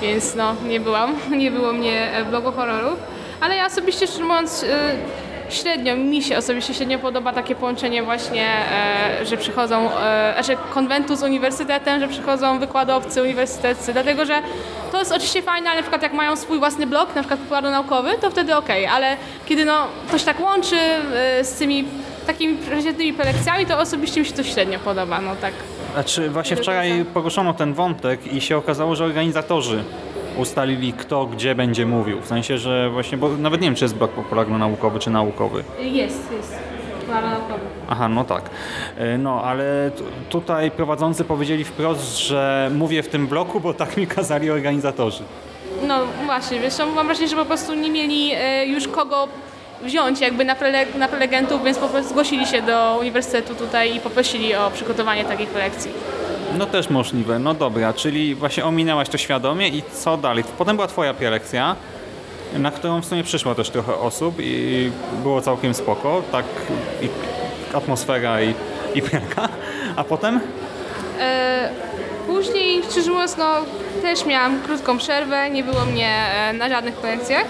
Speaker 4: więc no nie byłam, nie było mnie w bloku horroru. Ale ja osobiście szczerze mówiąc e, średnio, mi się osobiście średnio podoba takie połączenie właśnie, że przychodzą, e, znaczy konwentu z uniwersytetem, że przychodzą wykładowcy uniwersyteccy, dlatego że to jest oczywiście fajne, ale na przykład jak mają swój własny blog, na przykład popularno-naukowy, to wtedy okej, ale kiedy no, to się tak łączy z tymi takimi przeciętnymi prelekcjami, to osobiście mi się to średnio podoba, no tak.
Speaker 3: Znaczy właśnie wczoraj poruszono ten wątek i się okazało, że organizatorzy ustalili kto gdzie będzie mówił. W sensie, że właśnie, bo nawet nie wiem czy jest blok popularno-naukowy czy naukowy.
Speaker 4: Jest, jest. Popularno-naukowy.
Speaker 3: Aha, no tak. E, No, ale tutaj prowadzący powiedzieli wprost, że mówię w tym bloku, bo tak mi kazali organizatorzy.
Speaker 4: No właśnie, wiesz, mam wrażenie, że po prostu nie mieli e, już kogo wziąć jakby na, prele, na prelegentów, więc po prostu zgłosili się do uniwersytetu tutaj i poprosili o przygotowanie takich prelekcji.
Speaker 3: No też możliwe. No dobra, czyli właśnie ominęłaś to świadomie i co dalej? Potem była twoja prelekcja, na którą w sumie przyszło też trochę osób i było całkiem spoko, tak i atmosfera i, i prelka. A potem?
Speaker 4: E, później, szczerze mówiąc, no też miałam krótką przerwę, nie było mnie e, na żadnych prelekcjach,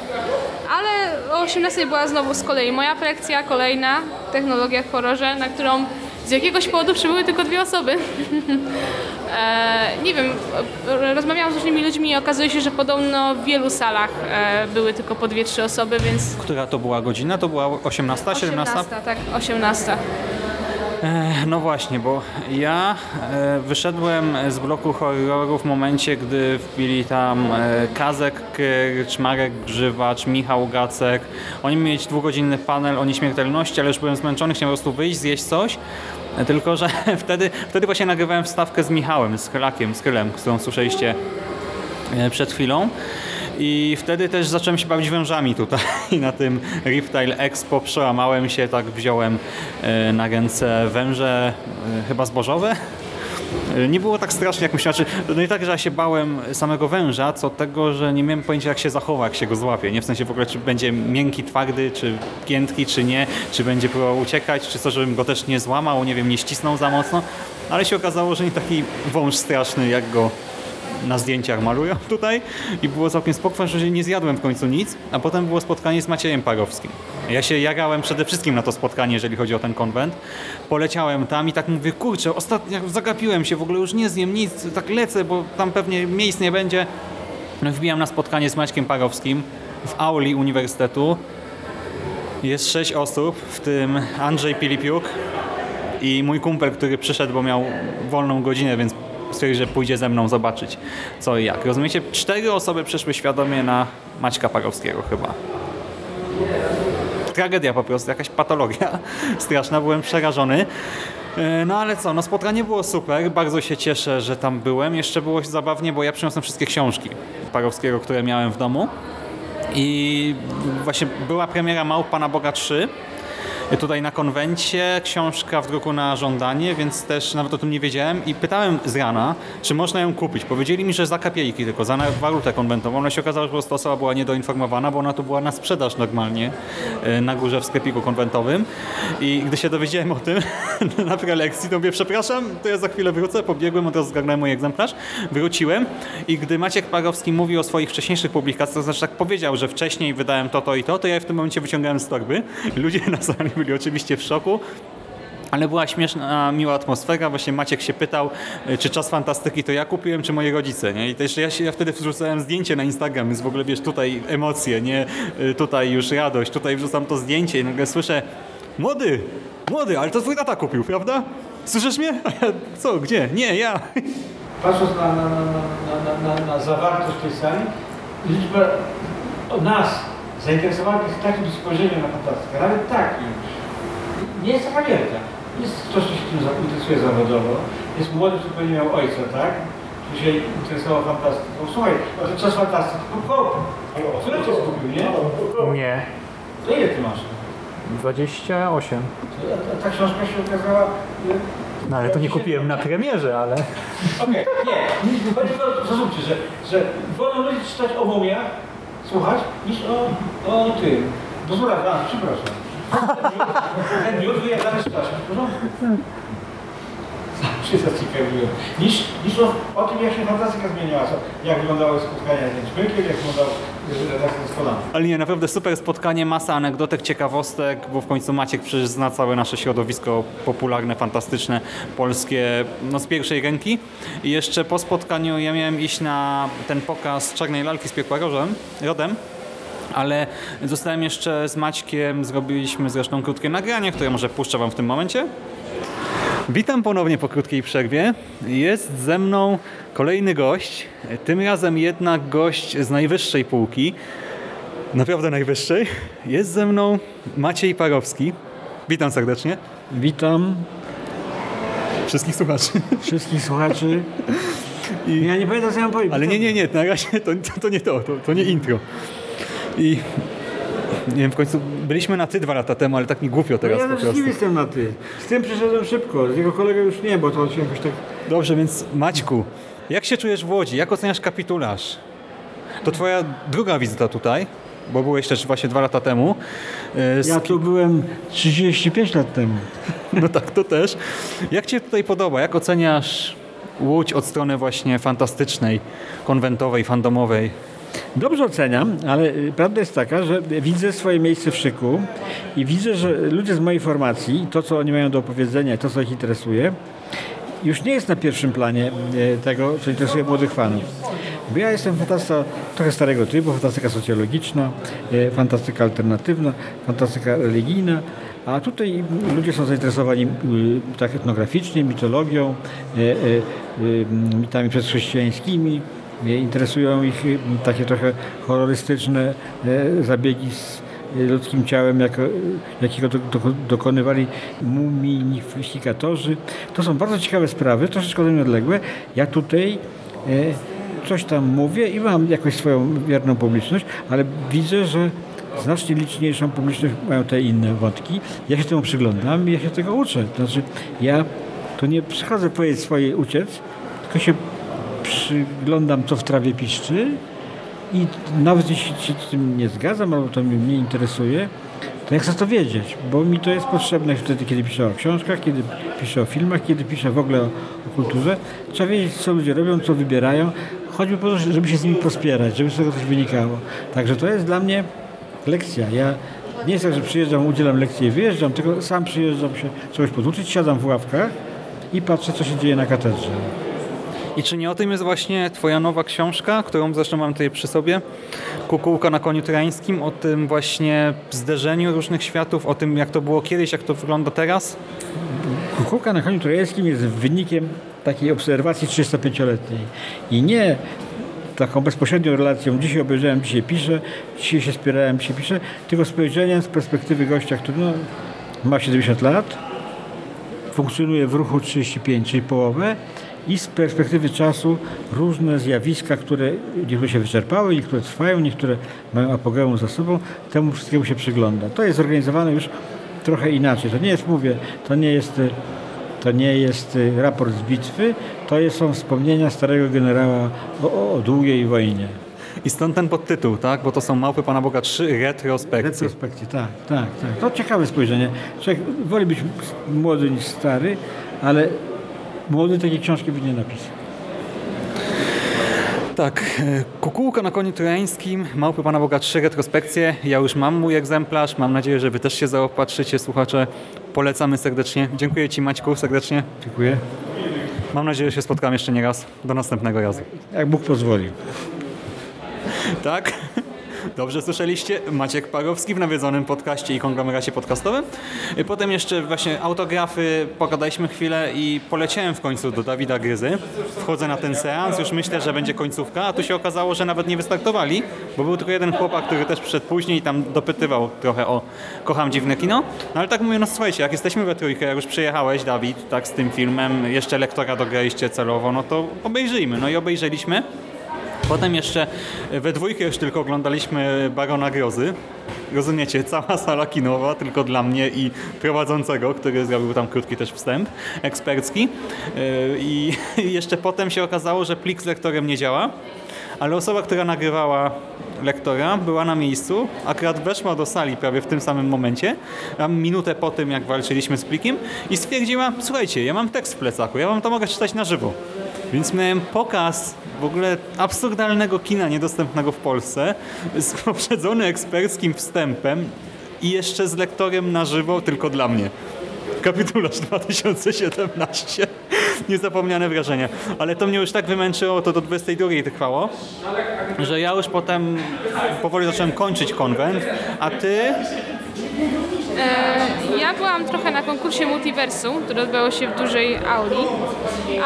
Speaker 4: ale o 18 była znowu z kolei moja prelekcja, kolejna, technologia w horrorze, na którą z jakiegoś powodu przybyły tylko dwie osoby. e, nie wiem, rozmawiałam z różnymi ludźmi i okazuje się, że podobno w wielu salach e, były tylko po dwie, trzy osoby, więc
Speaker 3: Która to była godzina? To była 18, 17?
Speaker 4: 18, tak, 18.
Speaker 3: E, No właśnie, bo ja e, wyszedłem z bloku horroru w momencie, gdy wbili tam e, Kazek, Krycz, Marek Grzywacz, Michał Gacek. Oni mieli dwugodzinny panel o nieśmiertelności, ale już byłem zmęczony, chciałem po prostu wyjść, zjeść coś. Tylko, że wtedy, wtedy właśnie nagrywałem wstawkę z Michałem, z Chylakiem, z Chylem, którą słyszeliście przed chwilą. I wtedy też zacząłem się bawić wężami tutaj na tym Riptile Expo. Przełamałem się, tak wziąłem e, na ręce węże e, chyba zbożowe. E, Nie było tak strasznie jak myślałem. Znaczy, No i tak, że ja się bałem samego węża, co tego, że nie miałem pojęcia jak się zachowa, jak się go złapie. Nie w sensie w ogóle, czy będzie miękki, twardy, czy giętki, czy nie, czy będzie próbował uciekać, czy co, żebym go też nie złamał, nie wiem, nie ścisnął za mocno. Ale się okazało, że nie taki wąż straszny, jak go na zdjęciach malują tutaj i było całkiem spokojnie, że nie zjadłem w końcu nic, a potem było spotkanie z Maciejem Parowskim. Ja się jagałem przede wszystkim na to spotkanie, jeżeli chodzi o ten konwent. Poleciałem tam i tak mówię, kurczę, ostatnio zagapiłem się, w ogóle już nie zjem nic, tak lecę, bo tam pewnie miejsc nie będzie. No, Wbijam na spotkanie z Maćkiem Parowskim w auli Uniwersytetu. Jest sześć osób, w tym Andrzej Pilipiuk i mój kumpel, który przyszedł, bo miał wolną godzinę, więc stwierdził, że pójdzie ze mną zobaczyć co i jak. Rozumiecie? Cztery osoby przyszły świadomie na Maćka Parowskiego chyba. Tragedia po prostu, jakaś patologia straszna, byłem przerażony. E, No ale co, no spotkanie było super, bardzo się cieszę, że tam byłem. Jeszcze było zabawnie, bo ja przyniosłem wszystkie książki Parowskiego, które miałem w domu. I właśnie była premiera Małp Pana Boga 3 tutaj na konwencie, książka w druku na żądanie, więc też nawet o tym nie wiedziałem i pytałem z rana, czy można ją kupić. Powiedzieli mi, że za kapielki tylko, za walutę konwentową. No się okazało, że po prostu osoba była niedoinformowana, bo ona tu była na sprzedaż normalnie e, na górze w sklepiku konwentowym i gdy się dowiedziałem o tym na prelekcji, to mówię, przepraszam, to ja za chwilę wrócę, pobiegłem, od razu zgarnąłem mój egzemplarz, wróciłem i gdy Maciek Parowski mówił o swoich wcześniejszych publikacjach, to znaczy tak powiedział, że wcześniej wydałem to, to i to, to ja w tym momencie wyciągałem z torby. Ludzie na sali byli oczywiście w szoku. Ale była śmieszna, miła atmosfera. Właśnie Maciek się pytał, y, czy czas fantastyki to ja kupiłem, czy moi rodzice. Nie? I też ja, się, ja wtedy wrzucałem zdjęcie na Instagram, więc w ogóle wiesz, tutaj emocje, nie? Y, Tutaj już radość, tutaj wrzucam to zdjęcie i nagle słyszę, młody, młody, ale to twój tata kupił, prawda? Słyszysz mnie? Co, gdzie? Nie, ja.
Speaker 1: Patrząc na, na, na, na, na, zawartość tej sali, liczba nas zainteresowanych takim spojrzeniem na fantastykę, nawet takim, nie jest taka wielka. jest ktoś, kto się tym interesuje zawodowo, jest młody, zupełnie miał ojca, tak? Który się interesował fantastyką. Słuchaj, a to czas fantastyki, hop, hop. Tyle cię zgubił, nie?
Speaker 3: Nie.
Speaker 1: To ile ty masz?
Speaker 3: 28.
Speaker 1: A, a ta książka się okazała... y,
Speaker 3: No ale to nie kupiłem na premierze, ale...
Speaker 1: Okej, nie, nie, chodzi o, zrozumcie, że, że wolno ludzi czytać o mumiach, słuchać, niż o, o tym. No słuchaj, a, przepraszam. Ten miód wyjadany z porządku? Sam się zaciekawiłem. Niż, niż o, o tym, jak się fantastyka zmieniała, co, jak wyglądały spotkania z Jęczmykiem, jak wyglądał z Polami.
Speaker 3: Ale nie, naprawdę super spotkanie, masa anegdotek, ciekawostek, bo w końcu Maciek przecież zna całe nasze środowisko popularne, fantastyczne, polskie, no z pierwszej ręki. I jeszcze po spotkaniu ja miałem iść na ten pokaz Czarnej Lalki z Piekła Rożem, Rodem, ale zostałem jeszcze z Maćkiem, zrobiliśmy zresztą krótkie nagranie, które może puszczę Wam w tym momencie. Witam ponownie po krótkiej przerwie. Jest ze mną kolejny gość, tym razem jednak gość z najwyższej półki, naprawdę najwyższej. Jest ze mną Maciej Parowski. Witam serdecznie.
Speaker 1: Witam
Speaker 3: Wszystkich słuchaczy.
Speaker 1: wszystkich słuchaczy.
Speaker 3: I,
Speaker 1: Ja nie pamiętam, co ja mam powiedzieć.
Speaker 3: ale nie, nie, nie, na razie to, to, to nie to, to, to nie intro. I nie wiem, w końcu byliśmy na ty dwa lata temu, ale tak mi głupio teraz
Speaker 1: ja
Speaker 3: po prostu.
Speaker 1: jestem na ty. Z tym przyszedłem szybko, z jego kolegą już nie, bo to się jakoś tak...
Speaker 3: Dobrze, więc Maćku, jak się czujesz w Łodzi? Jak oceniasz kapitularz? To twoja druga wizyta tutaj, bo byłeś też właśnie dwa lata temu. E, z
Speaker 1: Ja tu byłem 35 lat temu.
Speaker 3: No tak, to też. Jak Ci się tutaj podoba? Jak oceniasz Łódź od strony właśnie fantastycznej, konwentowej, fandomowej?
Speaker 1: Dobrze oceniam, ale y, prawda jest taka, że widzę swoje miejsce w szyku i widzę, że ludzie z mojej formacji, to co oni mają do opowiedzenia i to co ich interesuje, już nie jest na pierwszym planie y, tego, co interesuje młodych fanów. Bo ja jestem fantasta trochę starego typu, fantastyka socjologiczna, y, fantastyka alternatywna, fantastyka religijna, a tutaj ludzie są zainteresowani tak etnograficznie, mitologią, mitami przedchrześcijańskimi, Interesują ich takie trochę horrorystyczne e, zabiegi z e, ludzkim ciałem, jako, jakiego do, do, dokonywali mumifikatorzy. To są bardzo ciekawe sprawy, troszeczkę ode mnie odległe. Ja tutaj e, coś tam mówię i mam jakąś swoją wierną publiczność, ale widzę, że znacznie liczniejszą publiczność mają te inne wątki. Ja się temu przyglądam i ja się tego uczę. To znaczy, ja tu nie przychodzę powiedzieć swojej uciec, tylko się przyglądam, co w trawie piszczy i nawet jeśli się z tym nie zgadzam, albo to mnie nie interesuje, to ja chcę to wiedzieć, bo mi to jest potrzebne wtedy, kiedy piszę o książkach, kiedy piszę o filmach, kiedy piszę w ogóle o, o kulturze. Trzeba wiedzieć, co ludzie robią, co wybierają, choćby po to, żeby się z nimi pospierać, żeby z tego coś wynikało. Także to jest dla mnie lekcja. Ja nie jest tak, że przyjeżdżam, udzielam lekcje i wyjeżdżam, tylko sam przyjeżdżam się czegoś poduczyć, siadam w ławkach i patrzę, co się dzieje na katedrze.
Speaker 3: I czy nie o tym jest właśnie Twoja nowa książka, którą zresztą mam tutaj przy sobie, Kukułka na koniu trojańskim, o tym właśnie zderzeniu różnych światów, o tym jak to było kiedyś, jak to wygląda teraz?
Speaker 1: Kukułka na koniu trojańskim jest wynikiem takiej obserwacji 35-letniej. I nie taką bezpośrednią relacją, dzisiaj obejrzałem, dzisiaj piszę, dzisiaj się spierałem, dzisiaj piszę, tylko spojrzeniem z perspektywy gościa, który no, ma 70 lat, funkcjonuje w ruchu 35, czyli połowę i z perspektywy czasu różne zjawiska, które niektóre się wyczerpały, niektóre trwają, niektóre mają apogeum za sobą, temu wszystkiemu się przygląda. To jest zorganizowane już trochę inaczej. To nie jest, mówię, to nie jest, to nie jest y, raport z bitwy, to są wspomnienia starego generała o, o, o długiej wojnie.
Speaker 3: I stąd ten podtytuł, tak? Bo to są Małpy Pana Boga 3 retrospekcje.
Speaker 1: Retrospekcje, tak, tak, tak. To ciekawe spojrzenie. Człowiek woli być młody niż stary, ale młody takiej książki by nie napisał.
Speaker 3: Tak, e, Kukułka na koniu trojańskim, Małpy Pana Boga 3 retrospekcje. Ja już mam mój egzemplarz, mam nadzieję, że Wy też się zaopatrzycie, słuchacze. Polecamy serdecznie. Dziękuję Ci Maćku serdecznie.
Speaker 1: Dziękuję.
Speaker 3: Mam nadzieję, że się spotkam jeszcze nie raz. Do następnego razu.
Speaker 1: Jak Bóg pozwolił.
Speaker 3: Tak? Dobrze słyszeliście? Maciek Parowski w nawiedzonym podcaście i konglomeracie podcastowym. Potem jeszcze właśnie autografy, pogadaliśmy chwilę i poleciałem w końcu do Dawida Gryzy. Wchodzę na ten seans, już myślę, że będzie końcówka, a tu się okazało, że nawet nie wystartowali, bo był tylko jeden chłopak, który też przyszedł później i tam dopytywał trochę o Kocham dziwne kino. No ale tak mówię, no słuchajcie, jak jesteśmy we trójkę, jak już przyjechałeś, Dawid, tak z tym filmem, jeszcze lektora dograliście celowo, no to obejrzyjmy. No i obejrzeliśmy. Potem jeszcze we dwójkę już tylko oglądaliśmy Barona Grozy. Rozumiecie, cała sala kinowa tylko dla mnie i prowadzącego, który zrobił tam krótki też wstęp ekspercki. Yy, I jeszcze potem się okazało, że plik z lektorem nie działa, ale osoba, która nagrywała lektora była na miejscu, akurat weszła do sali prawie w tym samym momencie, minutę po tym, jak walczyliśmy z plikiem i stwierdziła, słuchajcie, ja mam tekst w plecaku, ja wam to mogę czytać na żywo. Więc miałem pokaz w ogóle absurdalnego kina niedostępnego w Polsce poprzedzony eksperckim wstępem i jeszcze z lektorem na żywo tylko dla mnie. Kapitularz 2017. Niezapomniane wrażenie. Ale to mnie już tak wymęczyło, to do 22 trwało, że ja już potem powoli zacząłem kończyć konwent, a ty
Speaker 4: Ja byłam trochę na konkursie Multiversum, który odbyło się w dużej auli,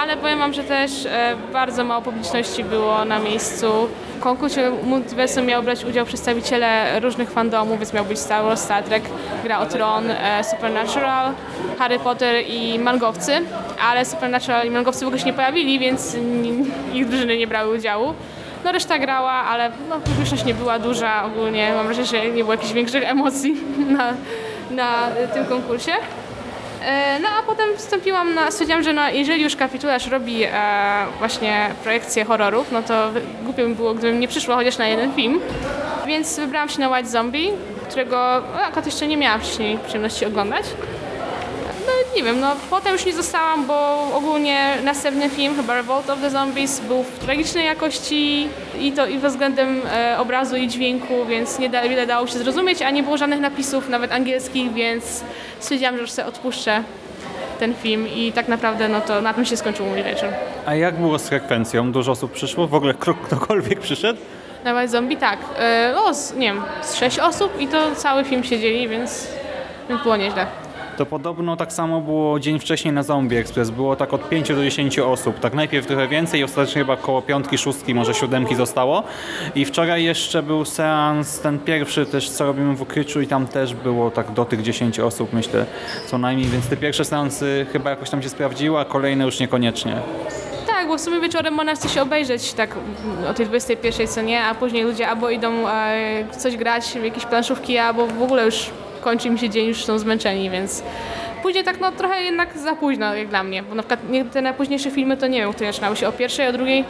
Speaker 4: ale powiem Wam, że też e, bardzo mało publiczności było na miejscu. W konkursie Multiversum miał brać udział przedstawiciele różnych fandomów, więc miał być Star Wars, Star Trek, Gra o Tron, e, Supernatural, Harry Potter i Mangowcy, ale Supernatural i Mangowcy w ogóle się nie pojawili, więc ich drużyny nie brały udziału. No reszta grała, ale no, publiczność nie była duża ogólnie. Mam wrażenie, że nie było jakichś większych emocji na, na tym konkursie. E, No a potem wstąpiłam na, stwierdziłam, że no, jeżeli już kapitularz robi e, właśnie projekcje horrorów, no to głupio mi było, gdybym nie przyszła chociaż na jeden film. Więc wybrałam się na White Zombie, którego akurat jeszcze nie miałam wcześniej przyjemności oglądać. No nie wiem, no potem już nie zostałam, bo ogólnie następny film, chyba Revolt of the Zombies, był w tragicznej jakości i to i pod względem e, obrazu i dźwięku, więc nie da, wiele dało się zrozumieć, a nie było żadnych napisów, nawet angielskich, więc stwierdziłam, że już sobie odpuszczę ten film i tak naprawdę no to na tym się skończył mój wieczór.
Speaker 3: A jak było z frekwencją? Dużo osób przyszło? W ogóle kto- ktokolwiek przyszedł?
Speaker 4: Na White Zombie tak, e, o, z, nie wiem, z sześć osób i to cały film siedzieli, więc, więc było nieźle.
Speaker 3: To podobno tak samo było dzień wcześniej na Zombie Express. Było tak od 5 do 10 osób. Tak najpierw trochę więcej ostatecznie chyba koło piątki, szóstki, może siódemki zostało. I wczoraj jeszcze był seans, ten pierwszy też, co robimy w ukryciu i tam też było tak do tych 10 osób, myślę, co najmniej. Więc te pierwsze seansy chyba jakoś tam się sprawdziły, a kolejne już niekoniecznie.
Speaker 4: Tak, bo w sumie wieczorem można coś obejrzeć tak o tej 21, co nie, a później ludzie albo idą e, coś grać, jakieś planszówki, albo w ogóle już kończy im się dzień, już są zmęczeni, więc później tak no trochę jednak za późno jak dla mnie, bo na przykład nie- te najpóźniejsze filmy to nie wiem, które zaczynały się o pierwszej, o drugiej.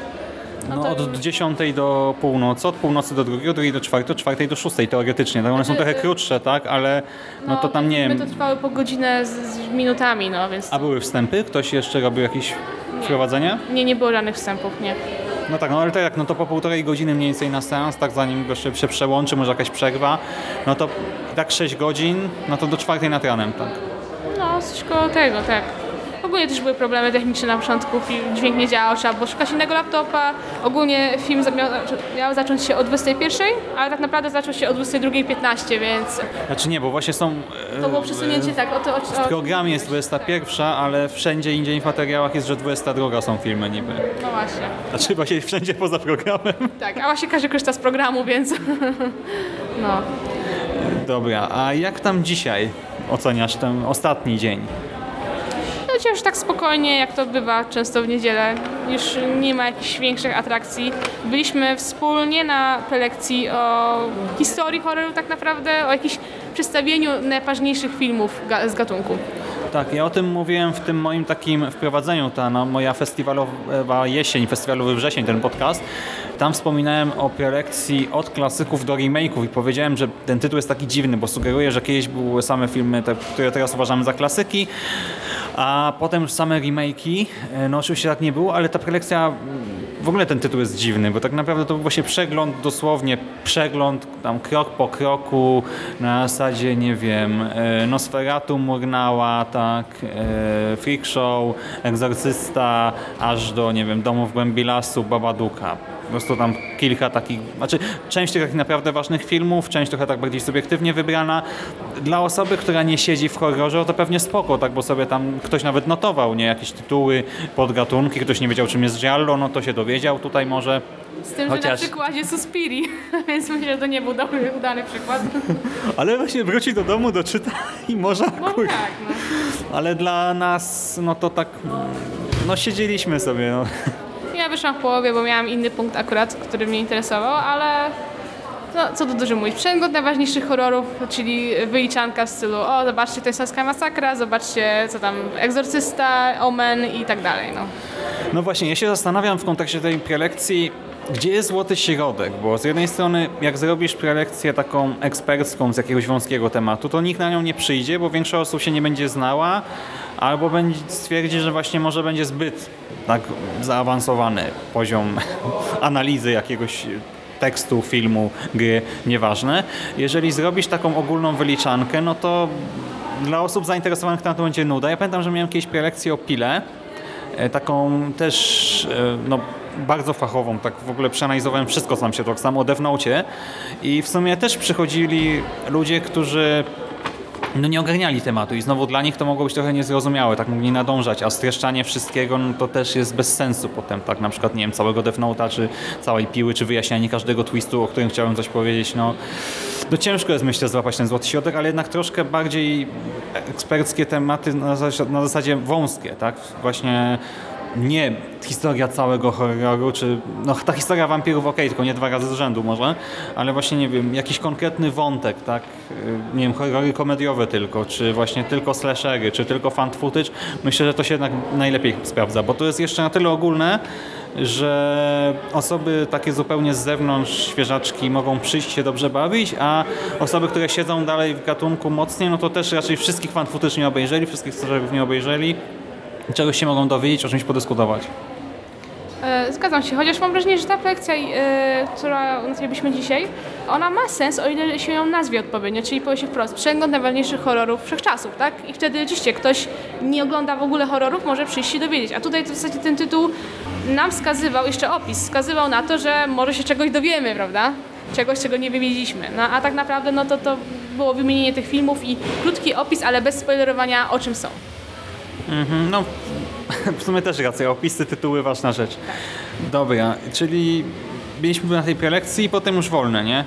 Speaker 3: No,
Speaker 4: to-
Speaker 3: od 10 do północy, od północy do drugiej, od drugiej do czwartej, od czwartej do szóstej teoretycznie. Tak, one są
Speaker 4: Znaczy,
Speaker 3: trochę
Speaker 4: y,
Speaker 3: krótsze, tak, ale no, to tam nie wiem.
Speaker 4: to trwały po godzinę z, z minutami, no więc
Speaker 3: A były wstępy? Ktoś jeszcze robił jakieś wprowadzenia?
Speaker 4: nie, nie było żadnych wstępów, nie.
Speaker 3: No tak, no ale tak jak, no to po półtorej godziny mniej więcej na seans, tak zanim jeszcze się przełączy, może jakaś przerwa, no to tak 6 godzin, no to do czwartej nad ranem, tak.
Speaker 4: No, coś koło tego, tak. Ogólnie też były problemy techniczne na początku, film, dźwięk nie działał, trzeba było szukać innego laptopa. Ogólnie film miał, miał zacząć się o 21, ale tak naprawdę zaczął się o 22.15, więc
Speaker 3: Znaczy nie, bo właśnie są...
Speaker 4: to było
Speaker 3: e,
Speaker 4: przesunięcie tak o to... O,
Speaker 3: W programie jest 21, ale wszędzie indziej w materiałach jest, że 22 są filmy niby.
Speaker 4: no właśnie,
Speaker 3: Znaczy właśnie wszędzie poza programem.
Speaker 4: tak. A właśnie każdy korzysta z programu, więc... No.
Speaker 3: Dobra, a jak tam dzisiaj oceniasz ten ostatni dzień?
Speaker 4: Już tak spokojnie, jak to bywa często w niedzielę. Już nie ma jakichś większych atrakcji. Byliśmy wspólnie na prelekcji o historii horroru tak naprawdę, o jakimś przedstawieniu najważniejszych filmów z gatunku.
Speaker 3: Tak, ja o tym mówiłem w tym moim takim wprowadzeniu, ta no, moja festiwalowa jesień, festiwalowy wrzesień, ten podcast. Tam wspominałem o prelekcji od klasyków do remake'ów i powiedziałem, że ten tytuł jest taki dziwny, bo sugeruje, że kiedyś były same filmy, te, które teraz uważamy za klasyki, a potem już same remake'i. E, No oczywiście tak nie było, ale ta prelekcja, mm, w ogóle ten tytuł jest dziwny, bo tak naprawdę to był właśnie przegląd, dosłownie przegląd, tam krok po kroku, na zasadzie, nie wiem, e, Nosferatu, Murnała, tak, e, Freak Show, Egzorcysta, aż do, nie wiem, Domu w głębi lasu, Babaduka. Prostu tam kilka takich, znaczy część tych takich naprawdę ważnych filmów, część trochę tak bardziej subiektywnie wybrana. Dla osoby, która nie siedzi w horrorze, to pewnie spoko, tak, bo sobie tam ktoś nawet notował, nie, jakieś tytuły, podgatunki, ktoś nie wiedział czym jest giallo, no to się dowiedział tutaj może.
Speaker 4: Z tym, że
Speaker 3: Chociaż-
Speaker 4: na przykładzie Suspiri, więc myślę, że to nie był dobry, udany przykład.
Speaker 3: Ale właśnie wróci do domu, doczyta i może
Speaker 4: No
Speaker 3: akurat.
Speaker 4: tak, no.
Speaker 3: Ale dla nas, no to tak, no siedzieliśmy sobie, no.
Speaker 4: Wyszłam w połowie, bo miałam inny punkt akurat, który mnie interesował, ale no, co tu dużo mówić. Przegląd najważniejszych horrorów, czyli wyliczanka w stylu o, zobaczcie, to jest Saska Masakra, zobaczcie, co tam, Egzorcysta, Omen i tak dalej, no.
Speaker 3: No właśnie, ja się zastanawiam w kontekście tej prelekcji, gdzie jest złoty środek, bo z jednej strony jak zrobisz prelekcję taką ekspercką z jakiegoś wąskiego tematu, to nikt na nią nie przyjdzie, bo większość osób się nie będzie znała, albo będzie stwierdzi, że właśnie może będzie zbyt tak zaawansowany poziom analizy jakiegoś tekstu, filmu, gry, nieważne. Jeżeli zrobisz taką ogólną wyliczankę, no to dla osób zainteresowanych tematem będzie nuda. Ja pamiętam, że miałem kiedyś prelekcję o pile, E, taką też e, no, bardzo fachową, tak w ogóle przeanalizowałem wszystko, co nam się tak samo o i w sumie też przychodzili ludzie, którzy no, nie ogarniali tematu. I znowu dla nich to mogło być trochę niezrozumiałe, tak mogli nadążać, a streszczanie wszystkiego no, to też jest bez sensu potem, tak? Na przykład, nie wiem, całego DevNote'a, czy całej piły, czy wyjaśnianie każdego twistu, o którym chciałem coś powiedzieć, no no ciężko jest myślę złapać ten złoty środek, ale jednak troszkę bardziej eksperckie tematy na, na zasadzie wąskie, tak? Właśnie nie historia całego horroru, czy no ta historia wampirów okej, tylko nie dwa razy z rzędu może, ale właśnie nie wiem, jakiś konkretny wątek, tak? Y, Nie wiem, horrory komediowe tylko, czy właśnie tylko slashery, czy tylko fan footage. Myślę, że to się jednak najlepiej sprawdza, bo to jest jeszcze na tyle ogólne, że osoby takie zupełnie z zewnątrz, świeżaczki mogą przyjść się dobrze bawić, a osoby, które siedzą dalej w gatunku mocniej, no to też raczej wszystkich fan footage nie obejrzeli, wszystkich slasherów nie obejrzeli, czegoś się mogą dowiedzieć, o czymś podyskutować.
Speaker 4: E, Zgadzam się, chociaż mam wrażenie, że ta lekcja, e, która nazwalibyśmy dzisiaj, ona ma sens, o ile się ją nazwie odpowiednio, czyli powie się wprost, przegląd najważniejszych horrorów wszechczasów, tak? I wtedy rzeczywiście ktoś nie ogląda w ogóle horrorów, może przyjść się dowiedzieć. A tutaj w zasadzie ten tytuł nam wskazywał, jeszcze opis, wskazywał na to, że może się czegoś dowiemy, prawda? Czegoś, czego nie wiedzieliśmy. No a tak naprawdę no to, to było wymienienie tych filmów i krótki opis, ale bez spoilerowania o czym są.
Speaker 3: Mhm, no, w sumie też racja, opisy, tytuły, ważna rzecz. Dobra, czyli byliśmy na tej prelekcji i potem już wolne, nie?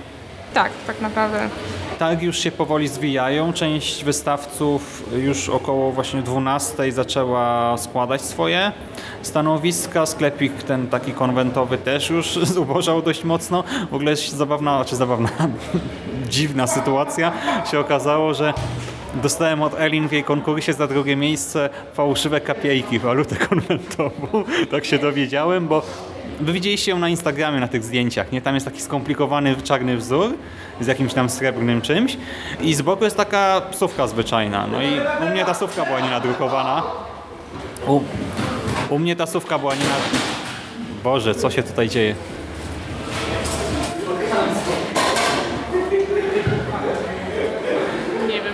Speaker 4: Tak, tak naprawdę.
Speaker 3: Tak już się powoli zwijają. Część wystawców już około właśnie 12 zaczęła składać swoje stanowiska. Sklepik ten taki konwentowy też już zubożał dość mocno. W ogóle jest zabawna, czy zabawna, dziwna sytuacja. Się okazało, że dostałem od Elin w jej konkursie za drugie miejsce fałszywe kapiejki, walutę konwentową. Tak się dowiedziałem, bo Wy widzieliście ją na Instagramie, na tych zdjęciach, nie? Tam jest taki skomplikowany czarny wzór z jakimś tam srebrnym czymś i z boku jest taka sówka zwyczajna. No i u mnie ta sówka była nie nadrukowana. U, u mnie ta sówka była nie. Boże, co się tutaj dzieje?
Speaker 4: Nie wiem.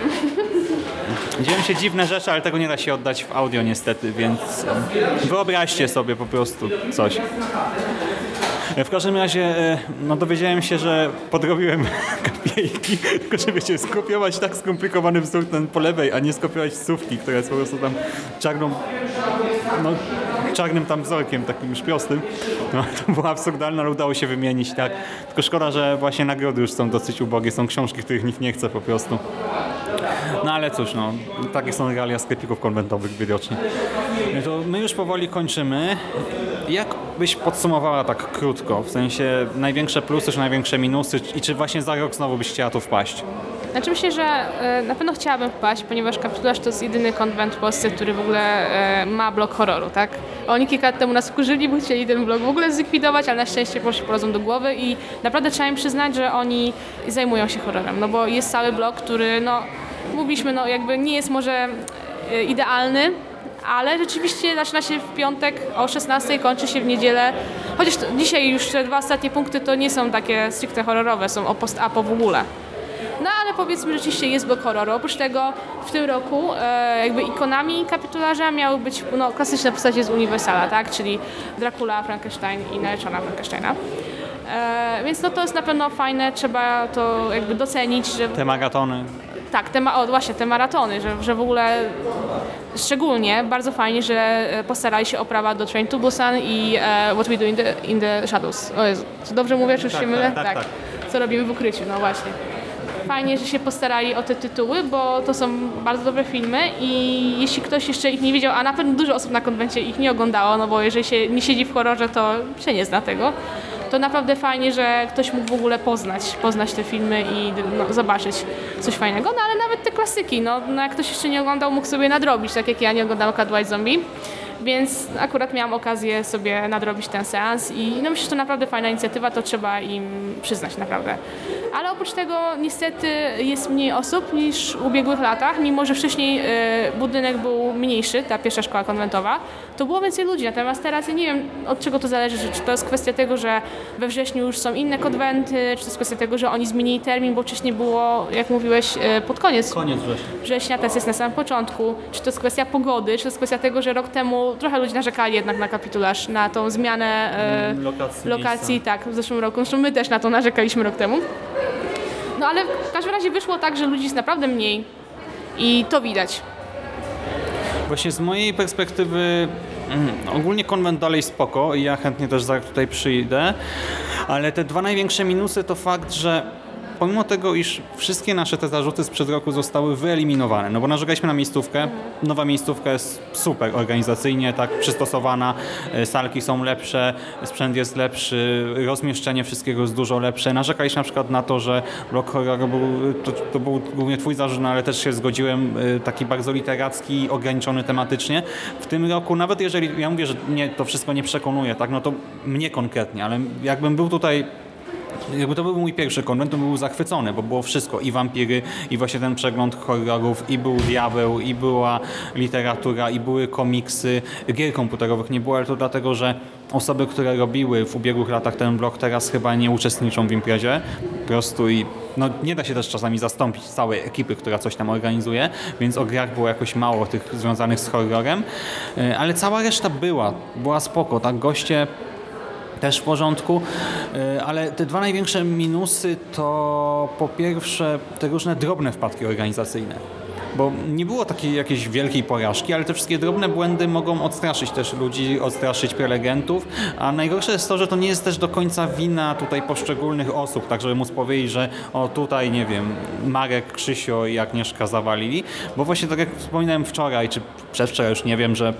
Speaker 3: Dzieją się dziwne rzeczy, ale tego nie da się oddać w audio niestety, więc em, wyobraźcie sobie po prostu coś. W każdym razie e, no dowiedziałem się, że podrobiłem kapiejki, tylko że wiecie, skopiować tak skomplikowany wzór ten po lewej, a nie skopiować słówki, która jest po prostu tam czarną, no czarnym tam wzorkiem, takim już. No, to było absurdalne, ale udało się wymienić, tak. Tylko szkoda, że właśnie nagrody już są dosyć ubogie, są książki, których nikt nie chce po prostu. No ale cóż, no, takie są realia sklepików konwentowych widocznie. No To my już powoli kończymy. Jak byś podsumowała tak krótko, w sensie największe plusy czy największe minusy i czy właśnie za rok znowu byś chciała tu wpaść?
Speaker 4: Znaczy myślę, że e, na pewno chciałabym wpaść, ponieważ Kapitularz to jest jedyny konwent w Polsce, który w ogóle e, ma blok horroru, tak? Oni kilka lat temu nas wkurzyli, bo chcieli ten blok w ogóle zlikwidować, ale na szczęście poszli po rozum do głowy i naprawdę trzeba im przyznać, że oni zajmują się horrorem, no bo jest cały blok, który no, mówiliśmy, no jakby nie jest może e, idealny, ale rzeczywiście zaczyna się w piątek o 16, kończy się w niedzielę. Chociaż to, dzisiaj już te dwa ostatnie punkty to nie są takie stricte horrorowe, są o post-apo w ogóle. No ale powiedzmy rzeczywiście jest blok horroru. Oprócz tego w tym roku e, jakby ikonami kapitularza miały być no, klasyczne postacie z Uniwersala, tak? Czyli Dracula, Frankenstein i narzeczona Frankensteina. E, więc no to jest na pewno fajne, trzeba to jakby docenić, że
Speaker 3: Te maratony.
Speaker 4: Tak, te, ma- o, właśnie te maratony, że, że w ogóle szczególnie bardzo fajnie, że e, postarali się o prawa do Train to Busan i e, What We Do in the, in the Shadows. O Jezu, czy dobrze mówię, czy już się mylę?
Speaker 3: tak, tak.
Speaker 4: Co robimy w ukryciu, no właśnie. Fajnie, że się postarali o te tytuły, bo to są bardzo dobre filmy i jeśli ktoś jeszcze ich nie widział, a na pewno dużo osób na konwencie ich nie oglądało, no bo jeżeli się nie siedzi w horrorze, to się nie zna tego, to naprawdę fajnie, że ktoś mógł w ogóle poznać, poznać te filmy i no, zobaczyć coś fajnego, no ale nawet te klasyki, no, no jak ktoś jeszcze nie oglądał, mógł sobie nadrobić, tak jak ja nie oglądałam Cat White Zombie. Więc akurat miałam okazję sobie nadrobić ten seans i no myślę, że to naprawdę fajna inicjatywa, to trzeba im przyznać naprawdę. Ale oprócz tego niestety jest mniej osób niż w ubiegłych latach, mimo że wcześniej e, budynek był mniejszy, ta pierwsza szkoła konwentowa, to było więcej ludzi. Natomiast teraz ja nie wiem od czego to zależy, czy to jest kwestia tego, że we wrześniu już są inne konwenty, czy to jest kwestia tego, że oni zmienili termin, bo wcześniej było, jak mówiłeś, e, pod koniec
Speaker 3: Koniec września.
Speaker 4: września, teraz jest na samym początku. Czy to jest kwestia pogody, czy to jest kwestia tego, że rok temu trochę ludzi narzekali jednak na kapitularz, na tą zmianę e,
Speaker 3: Lokacji.
Speaker 4: lokacji, tak, w zeszłym roku. Zresztą my też na to narzekaliśmy rok temu. No ale w każdym razie wyszło tak, że ludzi jest naprawdę mniej i to widać.
Speaker 3: Właśnie z mojej perspektywy mm, ogólnie konwent dalej spoko i ja chętnie też za tutaj przyjdę, ale te dwa największe minusy to fakt, że pomimo tego, iż wszystkie nasze te zarzuty sprzed roku zostały wyeliminowane, no bo narzekaliśmy na miejscówkę, nowa miejscówka jest super organizacyjnie, tak przystosowana, e, salki są lepsze, sprzęt jest lepszy, rozmieszczenie wszystkiego jest dużo lepsze. Narzekaliśmy na przykład na to, że blok horroru był, to, to był głównie twój zarzut, no ale też się zgodziłem, e, taki bardzo literacki, ograniczony tematycznie. W tym roku, nawet jeżeli, ja mówię, że nie, to wszystko nie przekonuje, tak, no to mnie konkretnie, ale jakbym był tutaj jakby to był mój pierwszy konwent, to był zachwycony, bo było wszystko. I wampiry, i właśnie ten przegląd horrorów, i był diabeł, i była literatura, i były komiksy. Gier komputerowych nie było, ale to dlatego, że osoby, które robiły w ubiegłych latach ten blok, teraz chyba nie uczestniczą w imprezie. Po prostu i no, nie da się też czasami zastąpić całej ekipy, która coś tam organizuje, więc o grach było jakoś mało tych związanych z horrorem. E, Ale cała reszta była, była spoko, tak? Goście też w porządku, y, ale te dwa największe minusy to po pierwsze te różne drobne wpadki organizacyjne. Bo nie było takiej jakiejś wielkiej porażki, ale te wszystkie drobne błędy mogą odstraszyć też ludzi, odstraszyć prelegentów, a najgorsze jest to, że to nie jest też do końca wina tutaj poszczególnych osób, tak żeby móc powiedzieć, że o tutaj, nie wiem, Marek, Krzysio i Agnieszka zawalili, bo właśnie tak jak wspominałem wczoraj, czy przedwczoraj już nie wiem, że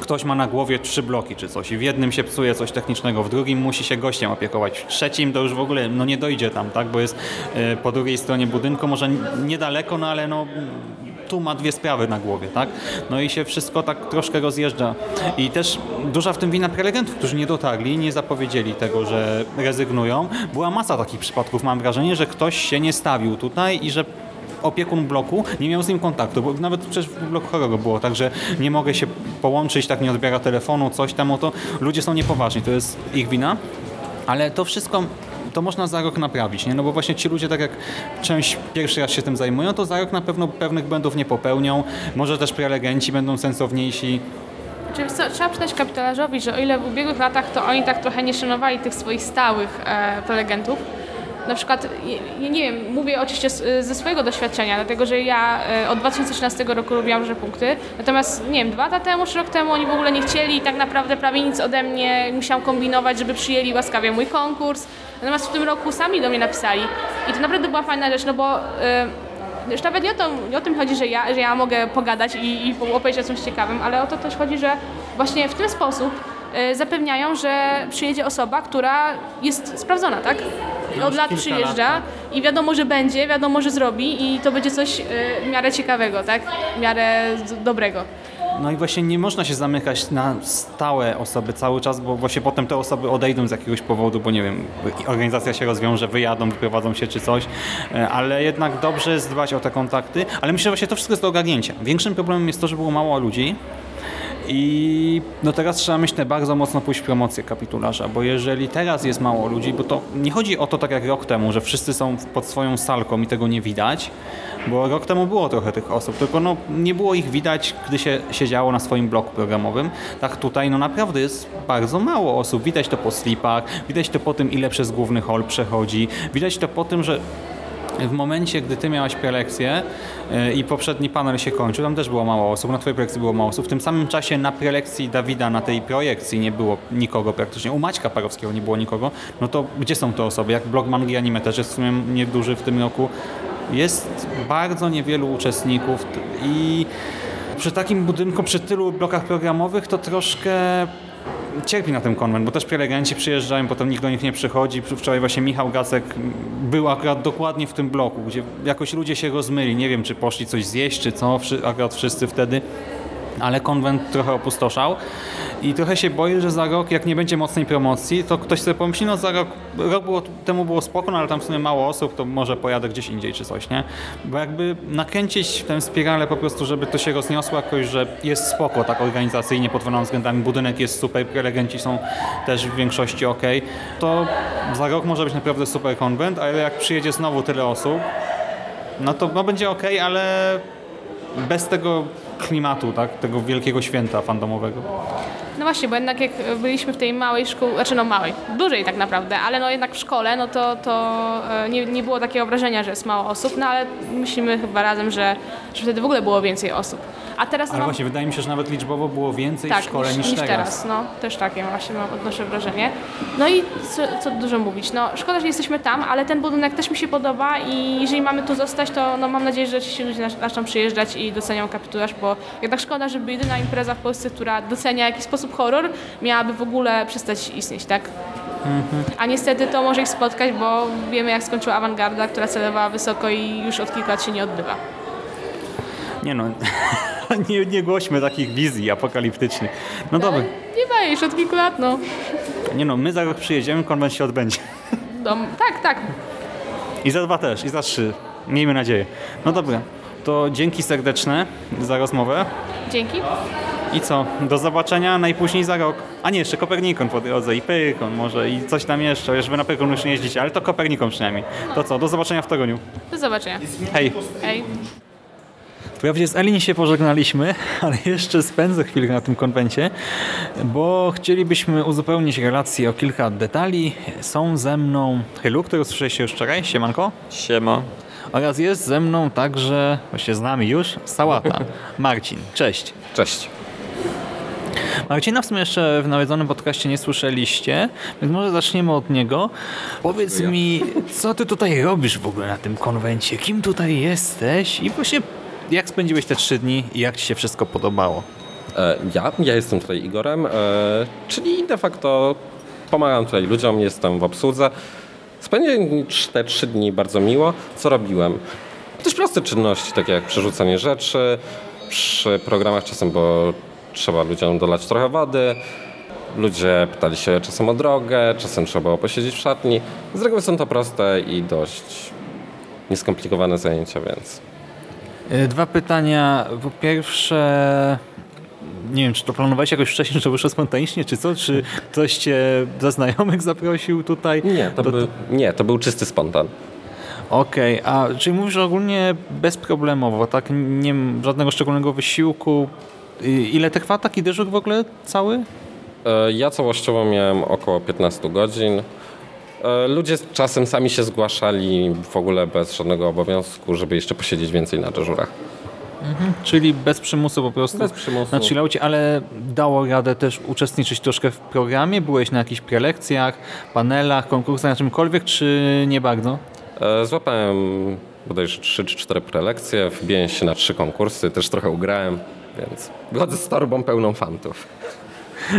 Speaker 3: ktoś ma na głowie trzy bloki czy coś i w jednym się psuje coś technicznego, w drugim musi się gościem opiekować, w trzecim to już w ogóle no nie dojdzie tam, tak, bo jest e, po drugiej stronie budynku, może niedaleko, no ale no tu ma dwie sprawy na głowie, tak? No i się wszystko tak troszkę rozjeżdża. I też duża w tym wina prelegentów, którzy nie dotarli, nie zapowiedzieli tego, że rezygnują. Była masa takich przypadków, mam wrażenie, że ktoś się nie stawił tutaj i że opiekun bloku nie miał z nim kontaktu, bo nawet przecież w bloku horroru było tak, że nie mogę się połączyć, tak nie odbiera telefonu, coś tam, o to ludzie są niepoważni, to jest ich wina, ale to wszystko to można za rok naprawić, nie? No bo właśnie ci ludzie, tak jak część pierwszy raz się tym zajmują, to za rok na pewno pewnych błędów nie popełnią, może też prelegenci będą sensowniejsi,
Speaker 4: co, trzeba przyznać kapitalarzowi, że o ile w ubiegłych latach to oni tak trochę nie szanowali tych swoich stałych e, prelegentów, na przykład, ja nie wiem, mówię oczywiście ze swojego doświadczenia, dlatego że ja e, od 2013 roku robiłam różne punkty, natomiast nie wiem, dwa lata temu czy rok temu oni w ogóle nie chcieli i tak naprawdę prawie nic ode mnie musiałam kombinować, żeby przyjęli łaskawie mój konkurs, natomiast w tym roku sami do mnie napisali. I to naprawdę była fajna rzecz, no bo e, już nawet nie o, to, nie o tym chodzi, że ja, że ja mogę pogadać i, i opowiedzieć o czymś ciekawym, ale o to też chodzi, że właśnie w ten sposób zapewniają, że przyjedzie osoba, która jest sprawdzona, tak? Od lat przyjeżdża
Speaker 3: lat,
Speaker 4: i wiadomo, że będzie, wiadomo, że zrobi i to będzie coś e, w miarę ciekawego, tak? W miarę dobrego.
Speaker 3: No i właśnie nie można się zamykać na stałe osoby cały czas, bo właśnie potem te osoby odejdą z jakiegoś powodu, bo nie wiem, organizacja się rozwiąże, wyjadą, wyprowadzą się czy coś, E, ale jednak dobrze jest dbać o te kontakty, ale myślę, że właśnie to wszystko jest do ogarnięcia. Większym problemem jest to, że było mało ludzi I no teraz trzeba, myślę, bardzo mocno pójść w promocję kapitularza, bo jeżeli teraz jest mało ludzi, bo to nie chodzi o to tak jak rok temu, że wszyscy są pod swoją salką i tego nie widać, bo rok temu było trochę tych osób, tylko no, nie było ich widać, gdy się siedziało na swoim bloku programowym. Tak tutaj no naprawdę jest bardzo mało osób. Widać to po slipach, widać to po tym, ile przez główny hall przechodzi, widać to po tym, że w momencie, gdy ty miałaś prelekcję yy, i poprzedni panel się kończył, tam też było mało osób, na twojej prelekcji było mało osób. W tym samym czasie na prelekcji Dawida, na tej projekcji nie było nikogo praktycznie. U Maćka Parowskiego nie było nikogo. No to gdzie są te osoby? Jak blog Mangi Anime też jest w sumie nieduży w tym roku. Jest bardzo niewielu uczestników i przy takim budynku, przy tylu blokach programowych to troszkę cierpi na ten konwent, bo też prelegenci przyjeżdżają, potem nikt do nich nie przychodzi. Wczoraj właśnie Michał Gacek był akurat dokładnie w tym bloku, gdzie jakoś ludzie się rozmyli. Nie wiem, czy poszli coś zjeść, czy co, akurat wszyscy wtedy. Ale konwent trochę opustoszał i trochę się boję, że za rok, jak nie będzie mocnej promocji, to ktoś sobie pomyśli, no za rok, rok było, temu było spoko, no ale tam w sumie mało osób, to może pojadę gdzieś indziej czy coś, nie? Bo jakby nakręcić tę spiralę po prostu, żeby to się rozniosło jakoś, że jest spoko tak organizacyjnie pod wieloma względami, budynek jest super, prelegenci są też w większości ok, to za rok może być naprawdę super konwent, ale jak przyjedzie znowu tyle osób, no to no będzie ok, ale bez tego klimatu, tak, tego wielkiego święta fandomowego.
Speaker 4: No właśnie, bo jednak jak byliśmy w tej małej szkole, znaczy no małej, dużej tak naprawdę, ale no jednak w szkole, no to, to e, nie, nie było takiego wrażenia, że jest mało osób, no ale myślimy chyba razem, że, że wtedy w ogóle było więcej osób. A teraz
Speaker 3: Ale
Speaker 4: no,
Speaker 3: właśnie, wydaje mi się, że nawet liczbowo było więcej
Speaker 4: tak,
Speaker 3: w szkole
Speaker 4: niż,
Speaker 3: niż,
Speaker 4: niż
Speaker 3: teraz.
Speaker 4: No, też takie właśnie mam, odnoszę wrażenie. No i co, co dużo mówić, no szkoda, że jesteśmy tam, ale ten budynek też mi się podoba i jeżeli mamy tu zostać, to no, mam nadzieję, że ci ludzie zac- zaczną przyjeżdżać i docenią kapitularz, bo jednak szkoda, żeby jedyna impreza w Polsce, która docenia jakiś sposób horror, miałaby w ogóle przestać istnieć, tak? A niestety to może ich spotkać, bo wiemy jak skończyła awangarda, która celowała wysoko i już od kilku lat się nie odbywa.
Speaker 3: Nie no, nie, nie głośmy takich wizji apokaliptycznych. No dobra,
Speaker 4: Nie ma już od kilku lat, no.
Speaker 3: nie no, my za rok przyjedziemy, konwent się odbędzie.
Speaker 4: no tak, tak.
Speaker 3: I za dwa też, i za trzy. Miejmy nadzieję. No dobra, to dzięki serdeczne za rozmowę.
Speaker 4: Dzięki.
Speaker 3: I co? Do zobaczenia najpóźniej za rok. A nie, jeszcze Kopernikon po drodze i Pyrkon może i coś tam jeszcze. Już wy na Pyrkon już nie jeździcie, ale to Kopernikon przynajmniej. To co? Do zobaczenia w Toruniu.
Speaker 4: Do zobaczenia.
Speaker 3: Hej.
Speaker 4: Hej.
Speaker 3: Wprawdzie z Elin się pożegnaliśmy, ale jeszcze spędzę chwilę na tym konwencie, bo chcielibyśmy uzupełnić relację o kilka detali. Są ze mną Hylu, który usłyszeliście już wczoraj, siemanko.
Speaker 7: Siema.
Speaker 3: Oraz jest ze mną także, właśnie z nami już, Sałata, Marcin. Cześć.
Speaker 6: Cześć.
Speaker 3: Marcina w sumie jeszcze w nawiedzonym podcaście nie słyszeliście, więc może zaczniemy od niego. Powiedz mi, co ty tutaj robisz w ogóle na tym konwencie? Kim tutaj jesteś? I właśnie jak spędziłeś te trzy dni i jak ci się wszystko podobało?
Speaker 9: E, Ja, ja jestem tutaj Igorem, e, czyli de facto pomagam tutaj ludziom, jestem w obsłudze. Spędziłem te trzy dni bardzo miło. Co robiłem? Dość proste czynności, takie jak przerzucanie rzeczy. Przy programach czasem było trzeba ludziom dolać trochę wody. Ludzie pytali się czasem o drogę, czasem trzeba było posiedzieć w szatni. Z reguły są to proste i dość nieskomplikowane zajęcia, więc
Speaker 3: Y, Dwa pytania. Po pierwsze, nie wiem, czy to planowałeś jakoś wcześniej, czy to wyszło spontanicznie, czy co? Czy ktoś cię ze znajomych zaprosił tutaj?
Speaker 9: nie, to, by, nie, to był czysty spontan.
Speaker 3: Okej, a czyli mówisz że ogólnie bezproblemowo, tak? Nie żadnego szczególnego wysiłku. Ile trwa taki dyżur w ogóle cały?
Speaker 9: E, Ja całościowo miałem około 15 godzin. E, Ludzie czasem sami się zgłaszali w ogóle bez żadnego obowiązku, żeby jeszcze posiedzieć więcej na dyżurach.
Speaker 3: Czyli bez przymusu po prostu
Speaker 9: Bez przymusu.
Speaker 3: na chillaucie, ale dało radę też uczestniczyć troszkę w programie? Byłeś na jakichś prelekcjach, panelach, konkursach, na czymkolwiek, czy nie bardzo?
Speaker 9: E, Złapałem bodajże 3 czy 4 prelekcje, wbiłem się na 3 konkursy, też trochę ugrałem, więc wychodzę z torbą pełną fantów.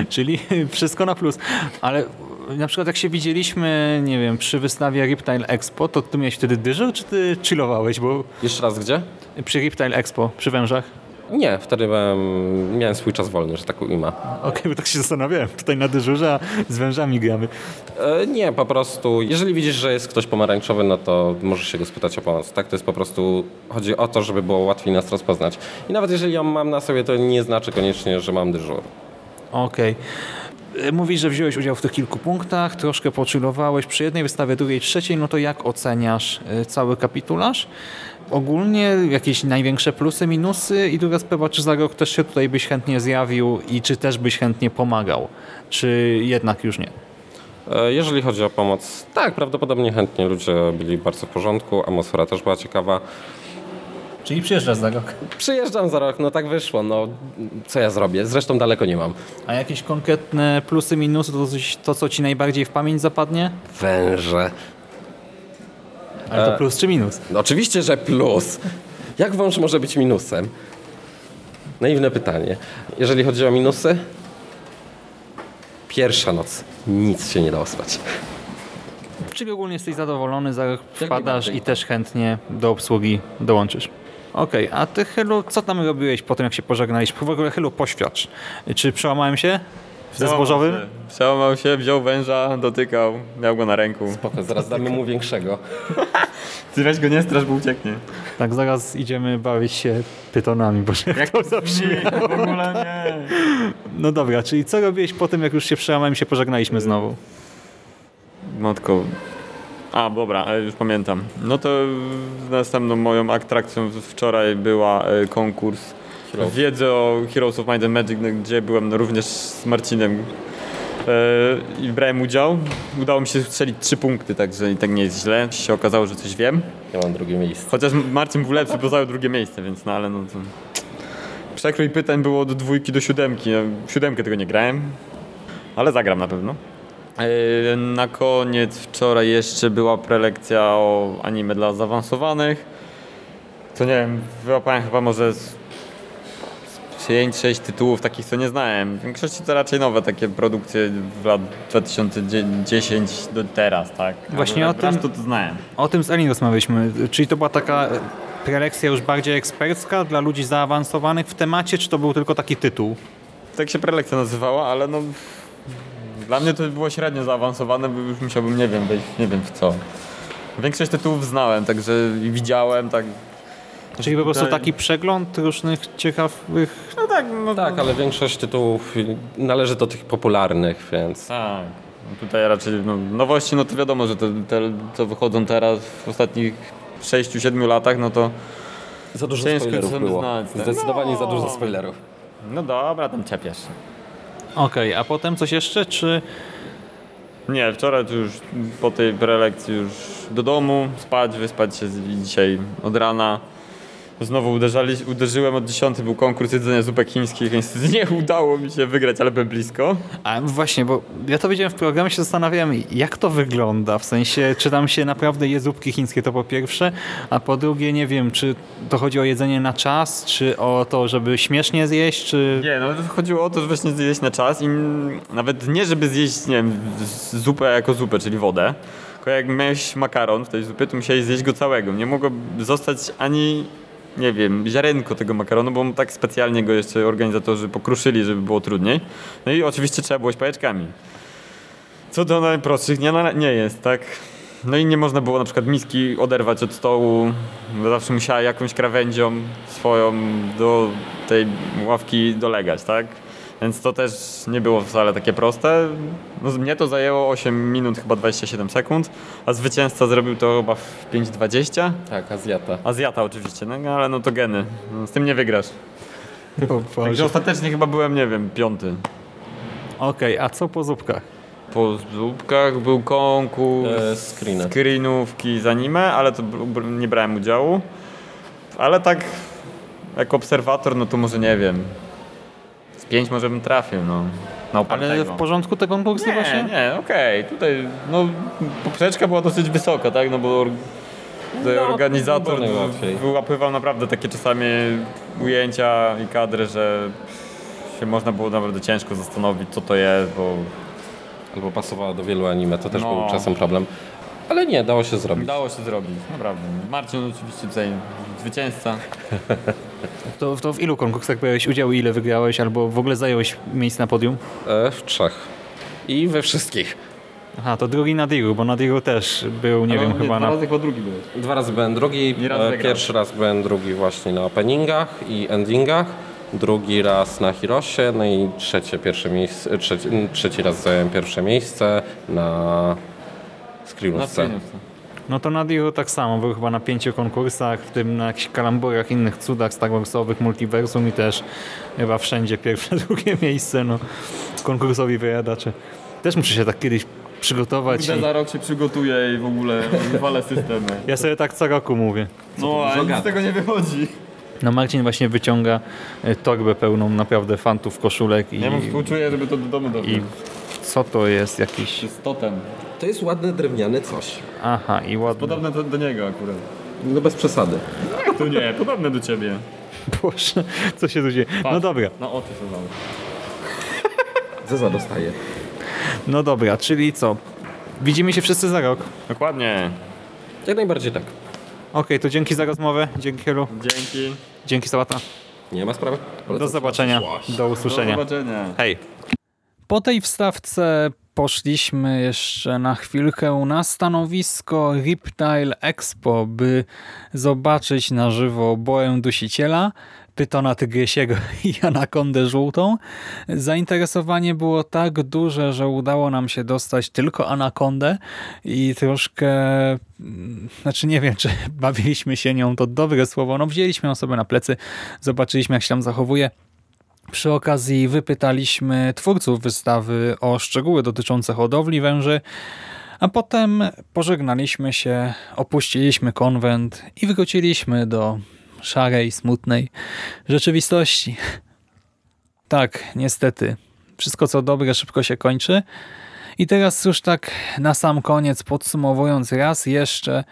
Speaker 3: Czyli wszystko na plus. Ale na przykład jak się widzieliśmy, nie wiem, przy wystawie Riptile Expo, to ty miałeś wtedy dyżur, czy ty chillowałeś? Bo
Speaker 9: Jeszcze raz gdzie?
Speaker 3: przy Riptile Expo, przy wężach.
Speaker 9: Nie, wtedy byłem, miałem swój czas wolny, że tak ujmę.
Speaker 3: Okej, bo tak się zastanawiałem. Tutaj na dyżurze, a z wężami gramy.
Speaker 9: E, Nie, po prostu, jeżeli widzisz, że jest ktoś pomarańczowy, no to możesz się go spytać o pomoc. Tak, to jest po prostu, chodzi o to, żeby było łatwiej nas rozpoznać. I nawet jeżeli ją mam na sobie, to nie znaczy koniecznie, że mam dyżur.
Speaker 3: Okej. E, Mówisz, że wziąłeś udział w tych kilku punktach, troszkę poczylowałeś przy jednej wystawie, drugiej, trzeciej, no to jak oceniasz e, cały kapitularz? Ogólnie jakieś największe plusy, minusy i druga sprawa, czy za rok też się tutaj byś chętnie zjawił i czy też byś chętnie pomagał, czy jednak już nie?
Speaker 9: E, Jeżeli chodzi o pomoc, tak, prawdopodobnie chętnie ludzie byli bardzo w porządku, atmosfera też była ciekawa.
Speaker 3: Czyli przyjeżdżasz za rok.
Speaker 9: Przyjeżdżam za rok, no tak wyszło, no co ja zrobię? Zresztą daleko nie mam.
Speaker 3: A jakieś konkretne plusy, minusy, to, to co ci najbardziej w pamięć zapadnie?
Speaker 9: Węże.
Speaker 3: Ale to
Speaker 9: E,
Speaker 3: plus czy minus?
Speaker 9: No oczywiście, że plus. Jak wąż może być minusem? Naiwne pytanie. Jeżeli chodzi o minusy, pierwsza noc. Nic się nie dało spać.
Speaker 3: Czyli ogólnie jesteś zadowolony, wpadasz i też chętnie do obsługi dołączysz. Okej, a ty Hylu, co tam robiłeś po tym, jak się pożegnaliśmy? W ogóle Hylu, poświadcz. Czy przełamałem się ze zbożowym?
Speaker 7: Przełamał się, wziął węża, dotykał, miał go na ręku.
Speaker 9: Spoko, zaraz damy mu większego.
Speaker 7: Ty weź go nie strasz, bo ucieknie.
Speaker 3: Tak, zaraz idziemy bawić się pytonami, bo jak to zabrzmi.
Speaker 7: w ogóle nie.
Speaker 3: No dobra, czyli co robiłeś po tym, jak już się przełamałem i się pożegnaliśmy znowu?
Speaker 7: Matko. A, dobra, e, już pamiętam. No to następną moją atrakcją wczoraj była e, konkurs Wiedzy o Heroes of Might and Magic, no, gdzie byłem również z Marcinem e, i brałem udział. Udało mi się strzelić trzy punkty, także i tak nie jest źle. się okazało, że coś wiem.
Speaker 9: Ja mam drugie miejsce.
Speaker 7: Chociaż Marcin był lepszy, bo zajął drugie miejsce, więc no ale no to... Przekrój pytań było od dwójki do siódemki. Siódemkę tego nie grałem, ale zagram na pewno. Yy, Na koniec wczoraj jeszcze była prelekcja o anime dla zaawansowanych. To nie wiem, wyłapałem chyba może 5-6 tytułów takich, co nie znałem. W większości to raczej nowe takie produkcje w lat 2010 do teraz, tak?
Speaker 3: Właśnie o tym-
Speaker 7: resztę to znałem.
Speaker 3: O tym z Eli rozmawialiśmy. Czyli to była taka e, prelekcja już bardziej ekspercka dla ludzi zaawansowanych w temacie, czy to był tylko taki tytuł?
Speaker 7: tak się prelekcja nazywała, ale no dla mnie to było średnio zaawansowane, bo już musiałbym, nie wiem, wejść, nie wiem w co. Większość tytułów znałem, także widziałem, tak.
Speaker 3: Czyli po prostu taki przegląd różnych ciekawych...
Speaker 7: No tak, no
Speaker 9: Tak, ale większość tytułów należy do tych popularnych, więc...
Speaker 7: tak. No Tutaj raczej no, nowości, no to wiadomo, że te, te co wychodzą teraz w ostatnich 6-7 latach, no to
Speaker 9: Za dużo spoilerów było.
Speaker 7: znać, tak.
Speaker 9: Zdecydowanie za
Speaker 7: No.
Speaker 9: dużo spoilerów.
Speaker 7: no dobra, tam czepiasz.
Speaker 3: Okej, a potem coś jeszcze, czy...
Speaker 7: Nie, wczoraj już po tej prelekcji już do domu, spać, wyspać się dzisiaj od rana. Znowu uderzali, uderzyłem od 10, był konkurs jedzenia zupek chińskich, więc nie udało mi się wygrać, ale byłem blisko.
Speaker 3: A właśnie, bo ja to widziałem w programie, się zastanawiałem, jak to wygląda, w sensie, czy tam się naprawdę je zupki chińskie, to po pierwsze, a po drugie, nie wiem, czy to chodzi o jedzenie na czas, czy o to, żeby śmiesznie zjeść, czy...
Speaker 7: Nie, no to chodziło o to, że właśnie zjeść na czas i nawet nie, żeby zjeść, nie wiem, zupę jako zupę, czyli wodę, tylko jak miałeś makaron w tej zupie, to musiałeś zjeść go całego. Nie mogło zostać ani, nie wiem, ziarenko tego makaronu, bo tak specjalnie go jeszcze organizatorzy pokruszyli, żeby było trudniej. No i oczywiście trzeba było pajeczkami. Co do najprostszych nie, nie jest, tak? No i nie można było na przykład miski oderwać od stołu, bo zawsze musiała jakąś krawędzią swoją do tej ławki dolegać, tak? Więc to też nie było wcale takie proste. No, mnie to zajęło 8 minut, chyba 27 sekund, a zwycięzca zrobił to chyba w 5.20.
Speaker 9: Tak, Azjata.
Speaker 7: Azjata oczywiście, no ale no to geny. No, z tym nie wygrasz.
Speaker 3: Okej,
Speaker 7: Także ostatecznie chyba byłem, nie wiem, piąty.
Speaker 3: a co po zupkach?
Speaker 7: Po zupkach był konkurs,
Speaker 9: E, screeny.
Speaker 7: screenówki z anime, ale to nie brałem udziału. Ale tak jako obserwator, no to może nie wiem. Pięć może bym trafił, no. Na
Speaker 3: Ale w porządku te konkursy
Speaker 7: Nie,
Speaker 3: właśnie?
Speaker 7: nie, okej. Tutaj, no, poprzeczka była dosyć wysoka, tak? No bo
Speaker 9: No,
Speaker 7: organizator wyłapywał naprawdę takie czasami ujęcia i kadry, że się można było naprawdę ciężko zastanowić, co to jest, bo
Speaker 9: Albo pasowała do wielu anime, to też
Speaker 7: No.
Speaker 9: był czasem problem. Ale nie, dało się zrobić.
Speaker 7: Dało się zrobić, naprawdę. Marcin oczywiście tutaj zwycięzca.
Speaker 3: To, to w ilu konkursach brałeś udział i ile wygrałeś, albo w ogóle zająłeś miejsce na podium?
Speaker 9: E, w trzech. I we wszystkich.
Speaker 3: Aha, to drugi na Diru, bo na Diru też był, nie
Speaker 7: Ale
Speaker 3: wiem, chyba
Speaker 7: dwa
Speaker 3: na...
Speaker 7: razy chyba drugi byłeś.
Speaker 9: Dwa razy byłem drugi.
Speaker 7: Raz
Speaker 9: E. Pierwszy raz byłem drugi właśnie na openingach i endingach. Drugi raz na Hirosie, no i trzecie, pierwsze miejsce, trzeci, trzeci raz zająłem pierwsze miejsce na
Speaker 7: Screeniówce.
Speaker 3: No to na Diru tak samo, był chyba na pięciu konkursach, w tym na jakichś kalamburach, innych cudach Star Warsowych, multiversum i też chyba wszędzie pierwsze, drugie miejsce, no. Konkursowi wyjadacze. Też muszę się tak kiedyś przygotować.
Speaker 7: Kurde,
Speaker 3: I...
Speaker 7: za rok się przygotuję i w ogóle wywalę systemy.
Speaker 3: Ja sobie tak co roku mówię.
Speaker 7: No, ale nic z tego nie wychodzi.
Speaker 3: No Marcin właśnie wyciąga e, torbę pełną naprawdę fantów, koszulek i...
Speaker 7: Ja mu współczuję, żeby to do domu
Speaker 3: I
Speaker 7: dowieść.
Speaker 3: Co to jest jakiś...
Speaker 7: To jest totem.
Speaker 9: To jest ładny drewniany coś.
Speaker 3: Aha, i ładny.
Speaker 7: Podobne do, do niego akurat.
Speaker 9: No bez przesady.
Speaker 7: Tu nie, podobne do ciebie.
Speaker 3: Boże, co się tu dzieje? No
Speaker 7: Patrz,
Speaker 3: dobra,
Speaker 7: Na oczy sobie dam.
Speaker 9: Zeza dostaje.
Speaker 3: no dobra, czyli co? Widzimy się wszyscy za rok.
Speaker 7: Dokładnie.
Speaker 9: Jak najbardziej tak.
Speaker 3: Okej, to dzięki za rozmowę. Dzięki Helu.
Speaker 7: Dzięki.
Speaker 3: Dzięki Sałata.
Speaker 9: Nie ma sprawy.
Speaker 3: Do zobaczenia. Do
Speaker 7: Do
Speaker 3: usłyszenia.
Speaker 7: zobaczenia.
Speaker 3: Hej. Po tej wstawce poszliśmy jeszcze na chwilkę na stanowisko Riptile Expo, by zobaczyć na żywo boję dusiciela, pytona tygrysiego i anakondę żółtą. Zainteresowanie było tak duże, że udało nam się dostać tylko anakondę i troszkę, znaczy nie wiem, czy bawiliśmy się nią, to dobre słowo, no wzięliśmy ją sobie na plecy, zobaczyliśmy jak się tam zachowuje. Przy okazji wypytaliśmy twórców wystawy o szczegóły dotyczące hodowli węży, a potem pożegnaliśmy się, opuściliśmy konwent i wróciliśmy do szarej, smutnej rzeczywistości. Tak, niestety. Wszystko co dobre szybko się kończy. I teraz już tak na sam koniec podsumowując raz jeszcze,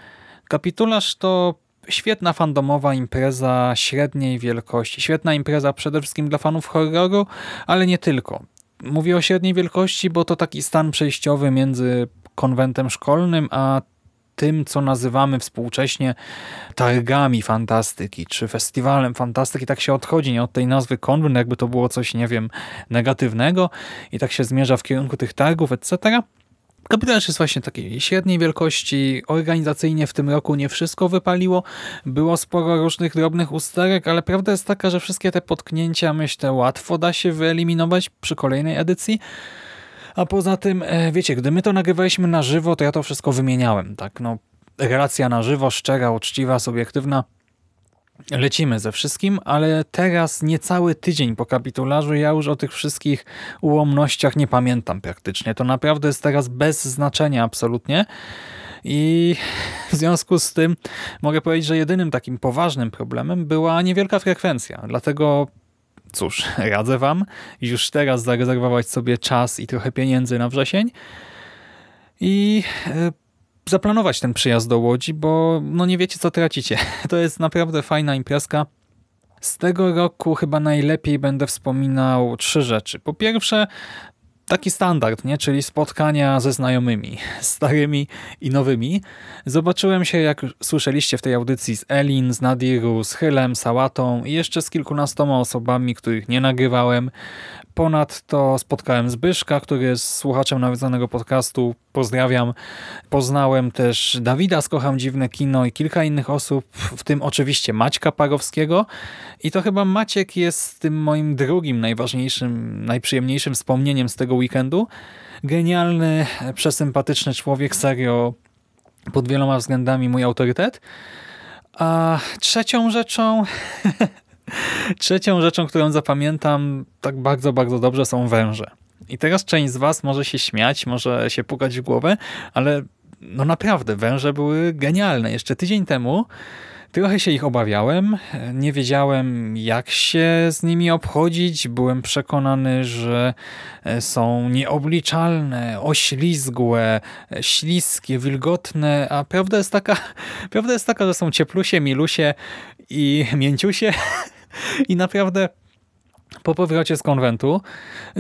Speaker 3: kapitularz to świetna fandomowa impreza średniej wielkości. Świetna impreza przede wszystkim dla fanów horroru, ale nie tylko. Mówię o średniej wielkości, bo to taki stan przejściowy między konwentem szkolnym, a tym, co nazywamy współcześnie targami fantastyki, czy festiwalem fantastyki. Tak się odchodzi nie od tej nazwy konwent, jakby to było coś, nie wiem, negatywnego i tak się zmierza w kierunku tych targów, etc. Kapitalarz jest właśnie takiej średniej wielkości. Organizacyjnie w tym roku nie wszystko wypaliło. Było sporo różnych drobnych usterek, ale prawda jest taka, że wszystkie te potknięcia, myślę, łatwo da się wyeliminować przy kolejnej edycji. A poza tym, e, wiecie, gdy my to nagrywaliśmy na żywo, to ja to wszystko wymieniałem. Tak, no, relacja na żywo, szczera, uczciwa, subiektywna. Lecimy ze wszystkim, ale teraz niecały tydzień po kapitularzu ja już o tych wszystkich ułomnościach nie pamiętam praktycznie. To naprawdę jest teraz bez znaczenia absolutnie. I w związku z tym mogę powiedzieć, że jedynym takim poważnym problemem była niewielka frekwencja. Dlatego cóż, radzę Wam już teraz zarezerwować sobie czas i trochę pieniędzy na wrzesień i e, zaplanować ten przyjazd do Łodzi, bo no nie wiecie co tracicie. To jest naprawdę fajna imprezka. Z tego roku chyba najlepiej będę wspominał trzy rzeczy. Po pierwsze, taki standard, nie? czyli spotkania ze znajomymi, starymi i nowymi. Zobaczyłem się, jak słyszeliście w tej audycji, z Elin, z Nadiru, z Hylem, Sałatą i jeszcze z kilkunastoma osobami, których nie nagrywałem. Ponadto spotkałem Zbyszka, który jest słuchaczem nawiedzonego podcastu. Pozdrawiam. Poznałem też Dawida z Kocham Dziwne Kino i kilka innych osób, w tym oczywiście Maćka Parowskiego. I to chyba Maciek jest tym moim drugim najważniejszym, najprzyjemniejszym wspomnieniem z tego weekendu. Genialny, przesympatyczny człowiek, serio pod wieloma względami mój autorytet. A trzecią rzeczą Trzecią rzeczą, którą zapamiętam tak bardzo, bardzo dobrze są węże. I teraz część z Was może się śmiać, może się pukać w głowę, ale no naprawdę, węże były genialne. Jeszcze tydzień temu trochę się ich obawiałem, nie wiedziałem jak się z nimi obchodzić. Byłem przekonany, że są nieobliczalne, oślizgłe, śliskie, wilgotne, a prawda jest taka, prawda jest taka, że są cieplusie, milusie i mięciusie. I naprawdę po powrocie z konwentu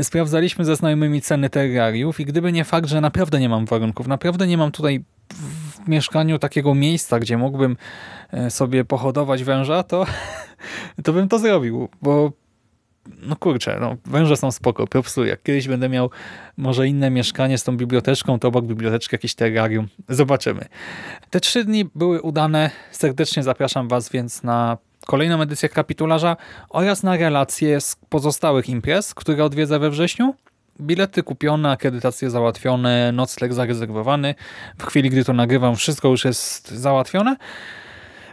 Speaker 3: sprawdzaliśmy ze znajomymi ceny terrariów i gdyby nie fakt, że naprawdę nie mam warunków, naprawdę nie mam tutaj w mieszkaniu takiego miejsca, gdzie mógłbym e, sobie pohodować węża, to, to bym to zrobił, bo no kurczę, no, węże są spoko, propsuję. Jak kiedyś będę miał może inne mieszkanie z tą biblioteczką, to obok biblioteczki jakieś terrarium. Zobaczymy. Te trzy dni były udane. Serdecznie zapraszam Was więc na kolejną edycję Kapitularza oraz na relacje z pozostałych imprez, które odwiedzę we wrześniu. Bilety kupione, akredytacje załatwione, nocleg zarezerwowany. W chwili, gdy to nagrywam, wszystko już jest załatwione.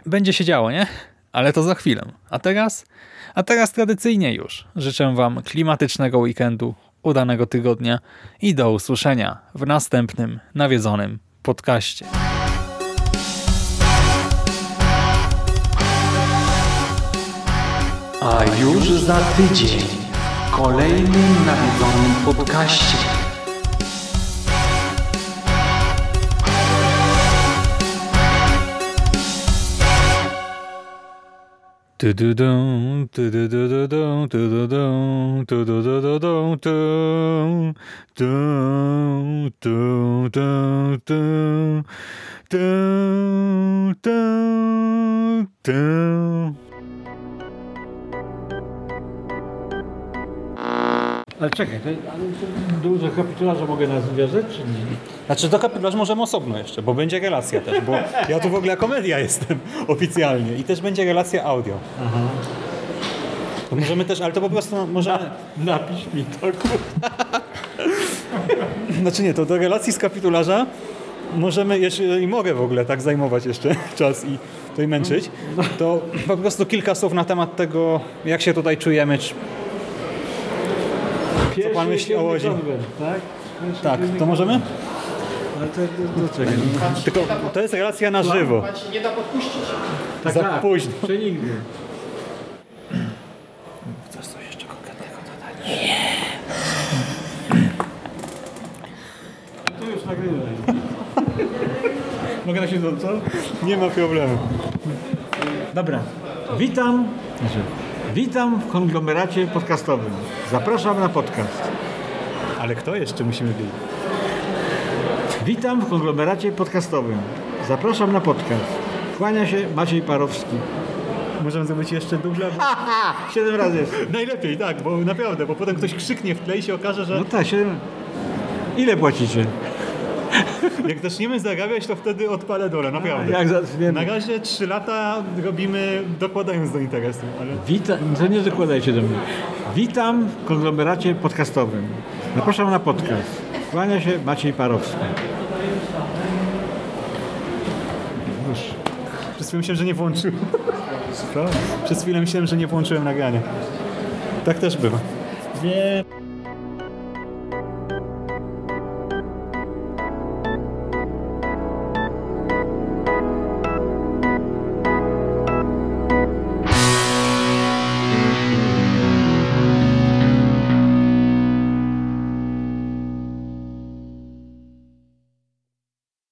Speaker 3: Będzie się działo, nie? Ale to za chwilę. A teraz? A teraz tradycyjnie już życzę Wam klimatycznego weekendu, udanego tygodnia i do usłyszenia w następnym nawiedzonym podcaście.
Speaker 2: A już za tydzień w kolejnym nawiedzonym podcaście.
Speaker 3: Tu-du-dum.
Speaker 1: Ale czekaj, to, ale to duże kapitularze mogę nas wiązać, czy nie?
Speaker 3: Znaczy do kapitularz możemy osobno jeszcze, bo będzie relacja też, bo ja tu w ogóle komedia jestem oficjalnie i też będzie relacja audio. To możemy też, ale to po prostu możemy...
Speaker 1: Napisz mi to, kurwa.
Speaker 3: Znaczy nie, to do relacji z kapitularza możemy, jeżeli mogę w ogóle tak zajmować jeszcze czas i tutaj męczyć, to po prostu kilka słów na temat tego, jak się tutaj czujemy. Co pan myśli o Łodzi?
Speaker 1: Konwent, tak?
Speaker 3: Tak, to możemy?
Speaker 1: Ale to, to, to czekaj. no.
Speaker 3: Tylko to jest relacja na żywo.
Speaker 1: Tak,
Speaker 3: Za
Speaker 1: tak,
Speaker 3: późno.
Speaker 1: Przenigdy. To już nagrywaj. Mogę na siedząco?
Speaker 3: Nie ma problemu.
Speaker 1: Dobra. Witam. Znaczy, witam w konglomeracie podcastowym. Zapraszam na podcast.
Speaker 3: Ale kto jeszcze musimy wiedzieć?
Speaker 1: Witam w konglomeracie podcastowym. Zapraszam na podcast. Kłania się Maciej Parowski.
Speaker 3: Możemy zrobić jeszcze duble?
Speaker 1: Haha! Siedem razy jest.
Speaker 3: Najlepiej, tak, bo naprawdę, bo potem ktoś krzyknie w tle i się okaże, że
Speaker 1: No tak, siedem. Ile płacicie?
Speaker 3: Jak zaczniemy zarabiać, to wtedy odpalę dole, naprawdę.
Speaker 1: Jak zaczniemy?
Speaker 3: Na razie 3 lata robimy dokładając do interesu, ale
Speaker 1: Witam, to nie dokładajcie do mnie. Witam w konglomeracie podcastowym. Zapraszam na podcast. Kłania się Maciej Parowski.
Speaker 3: już. Przez chwilę myślałem, że nie włączył. Przez chwilę myślałem, że nie włączyłem nagrania. Tak też bywa.
Speaker 1: Nie.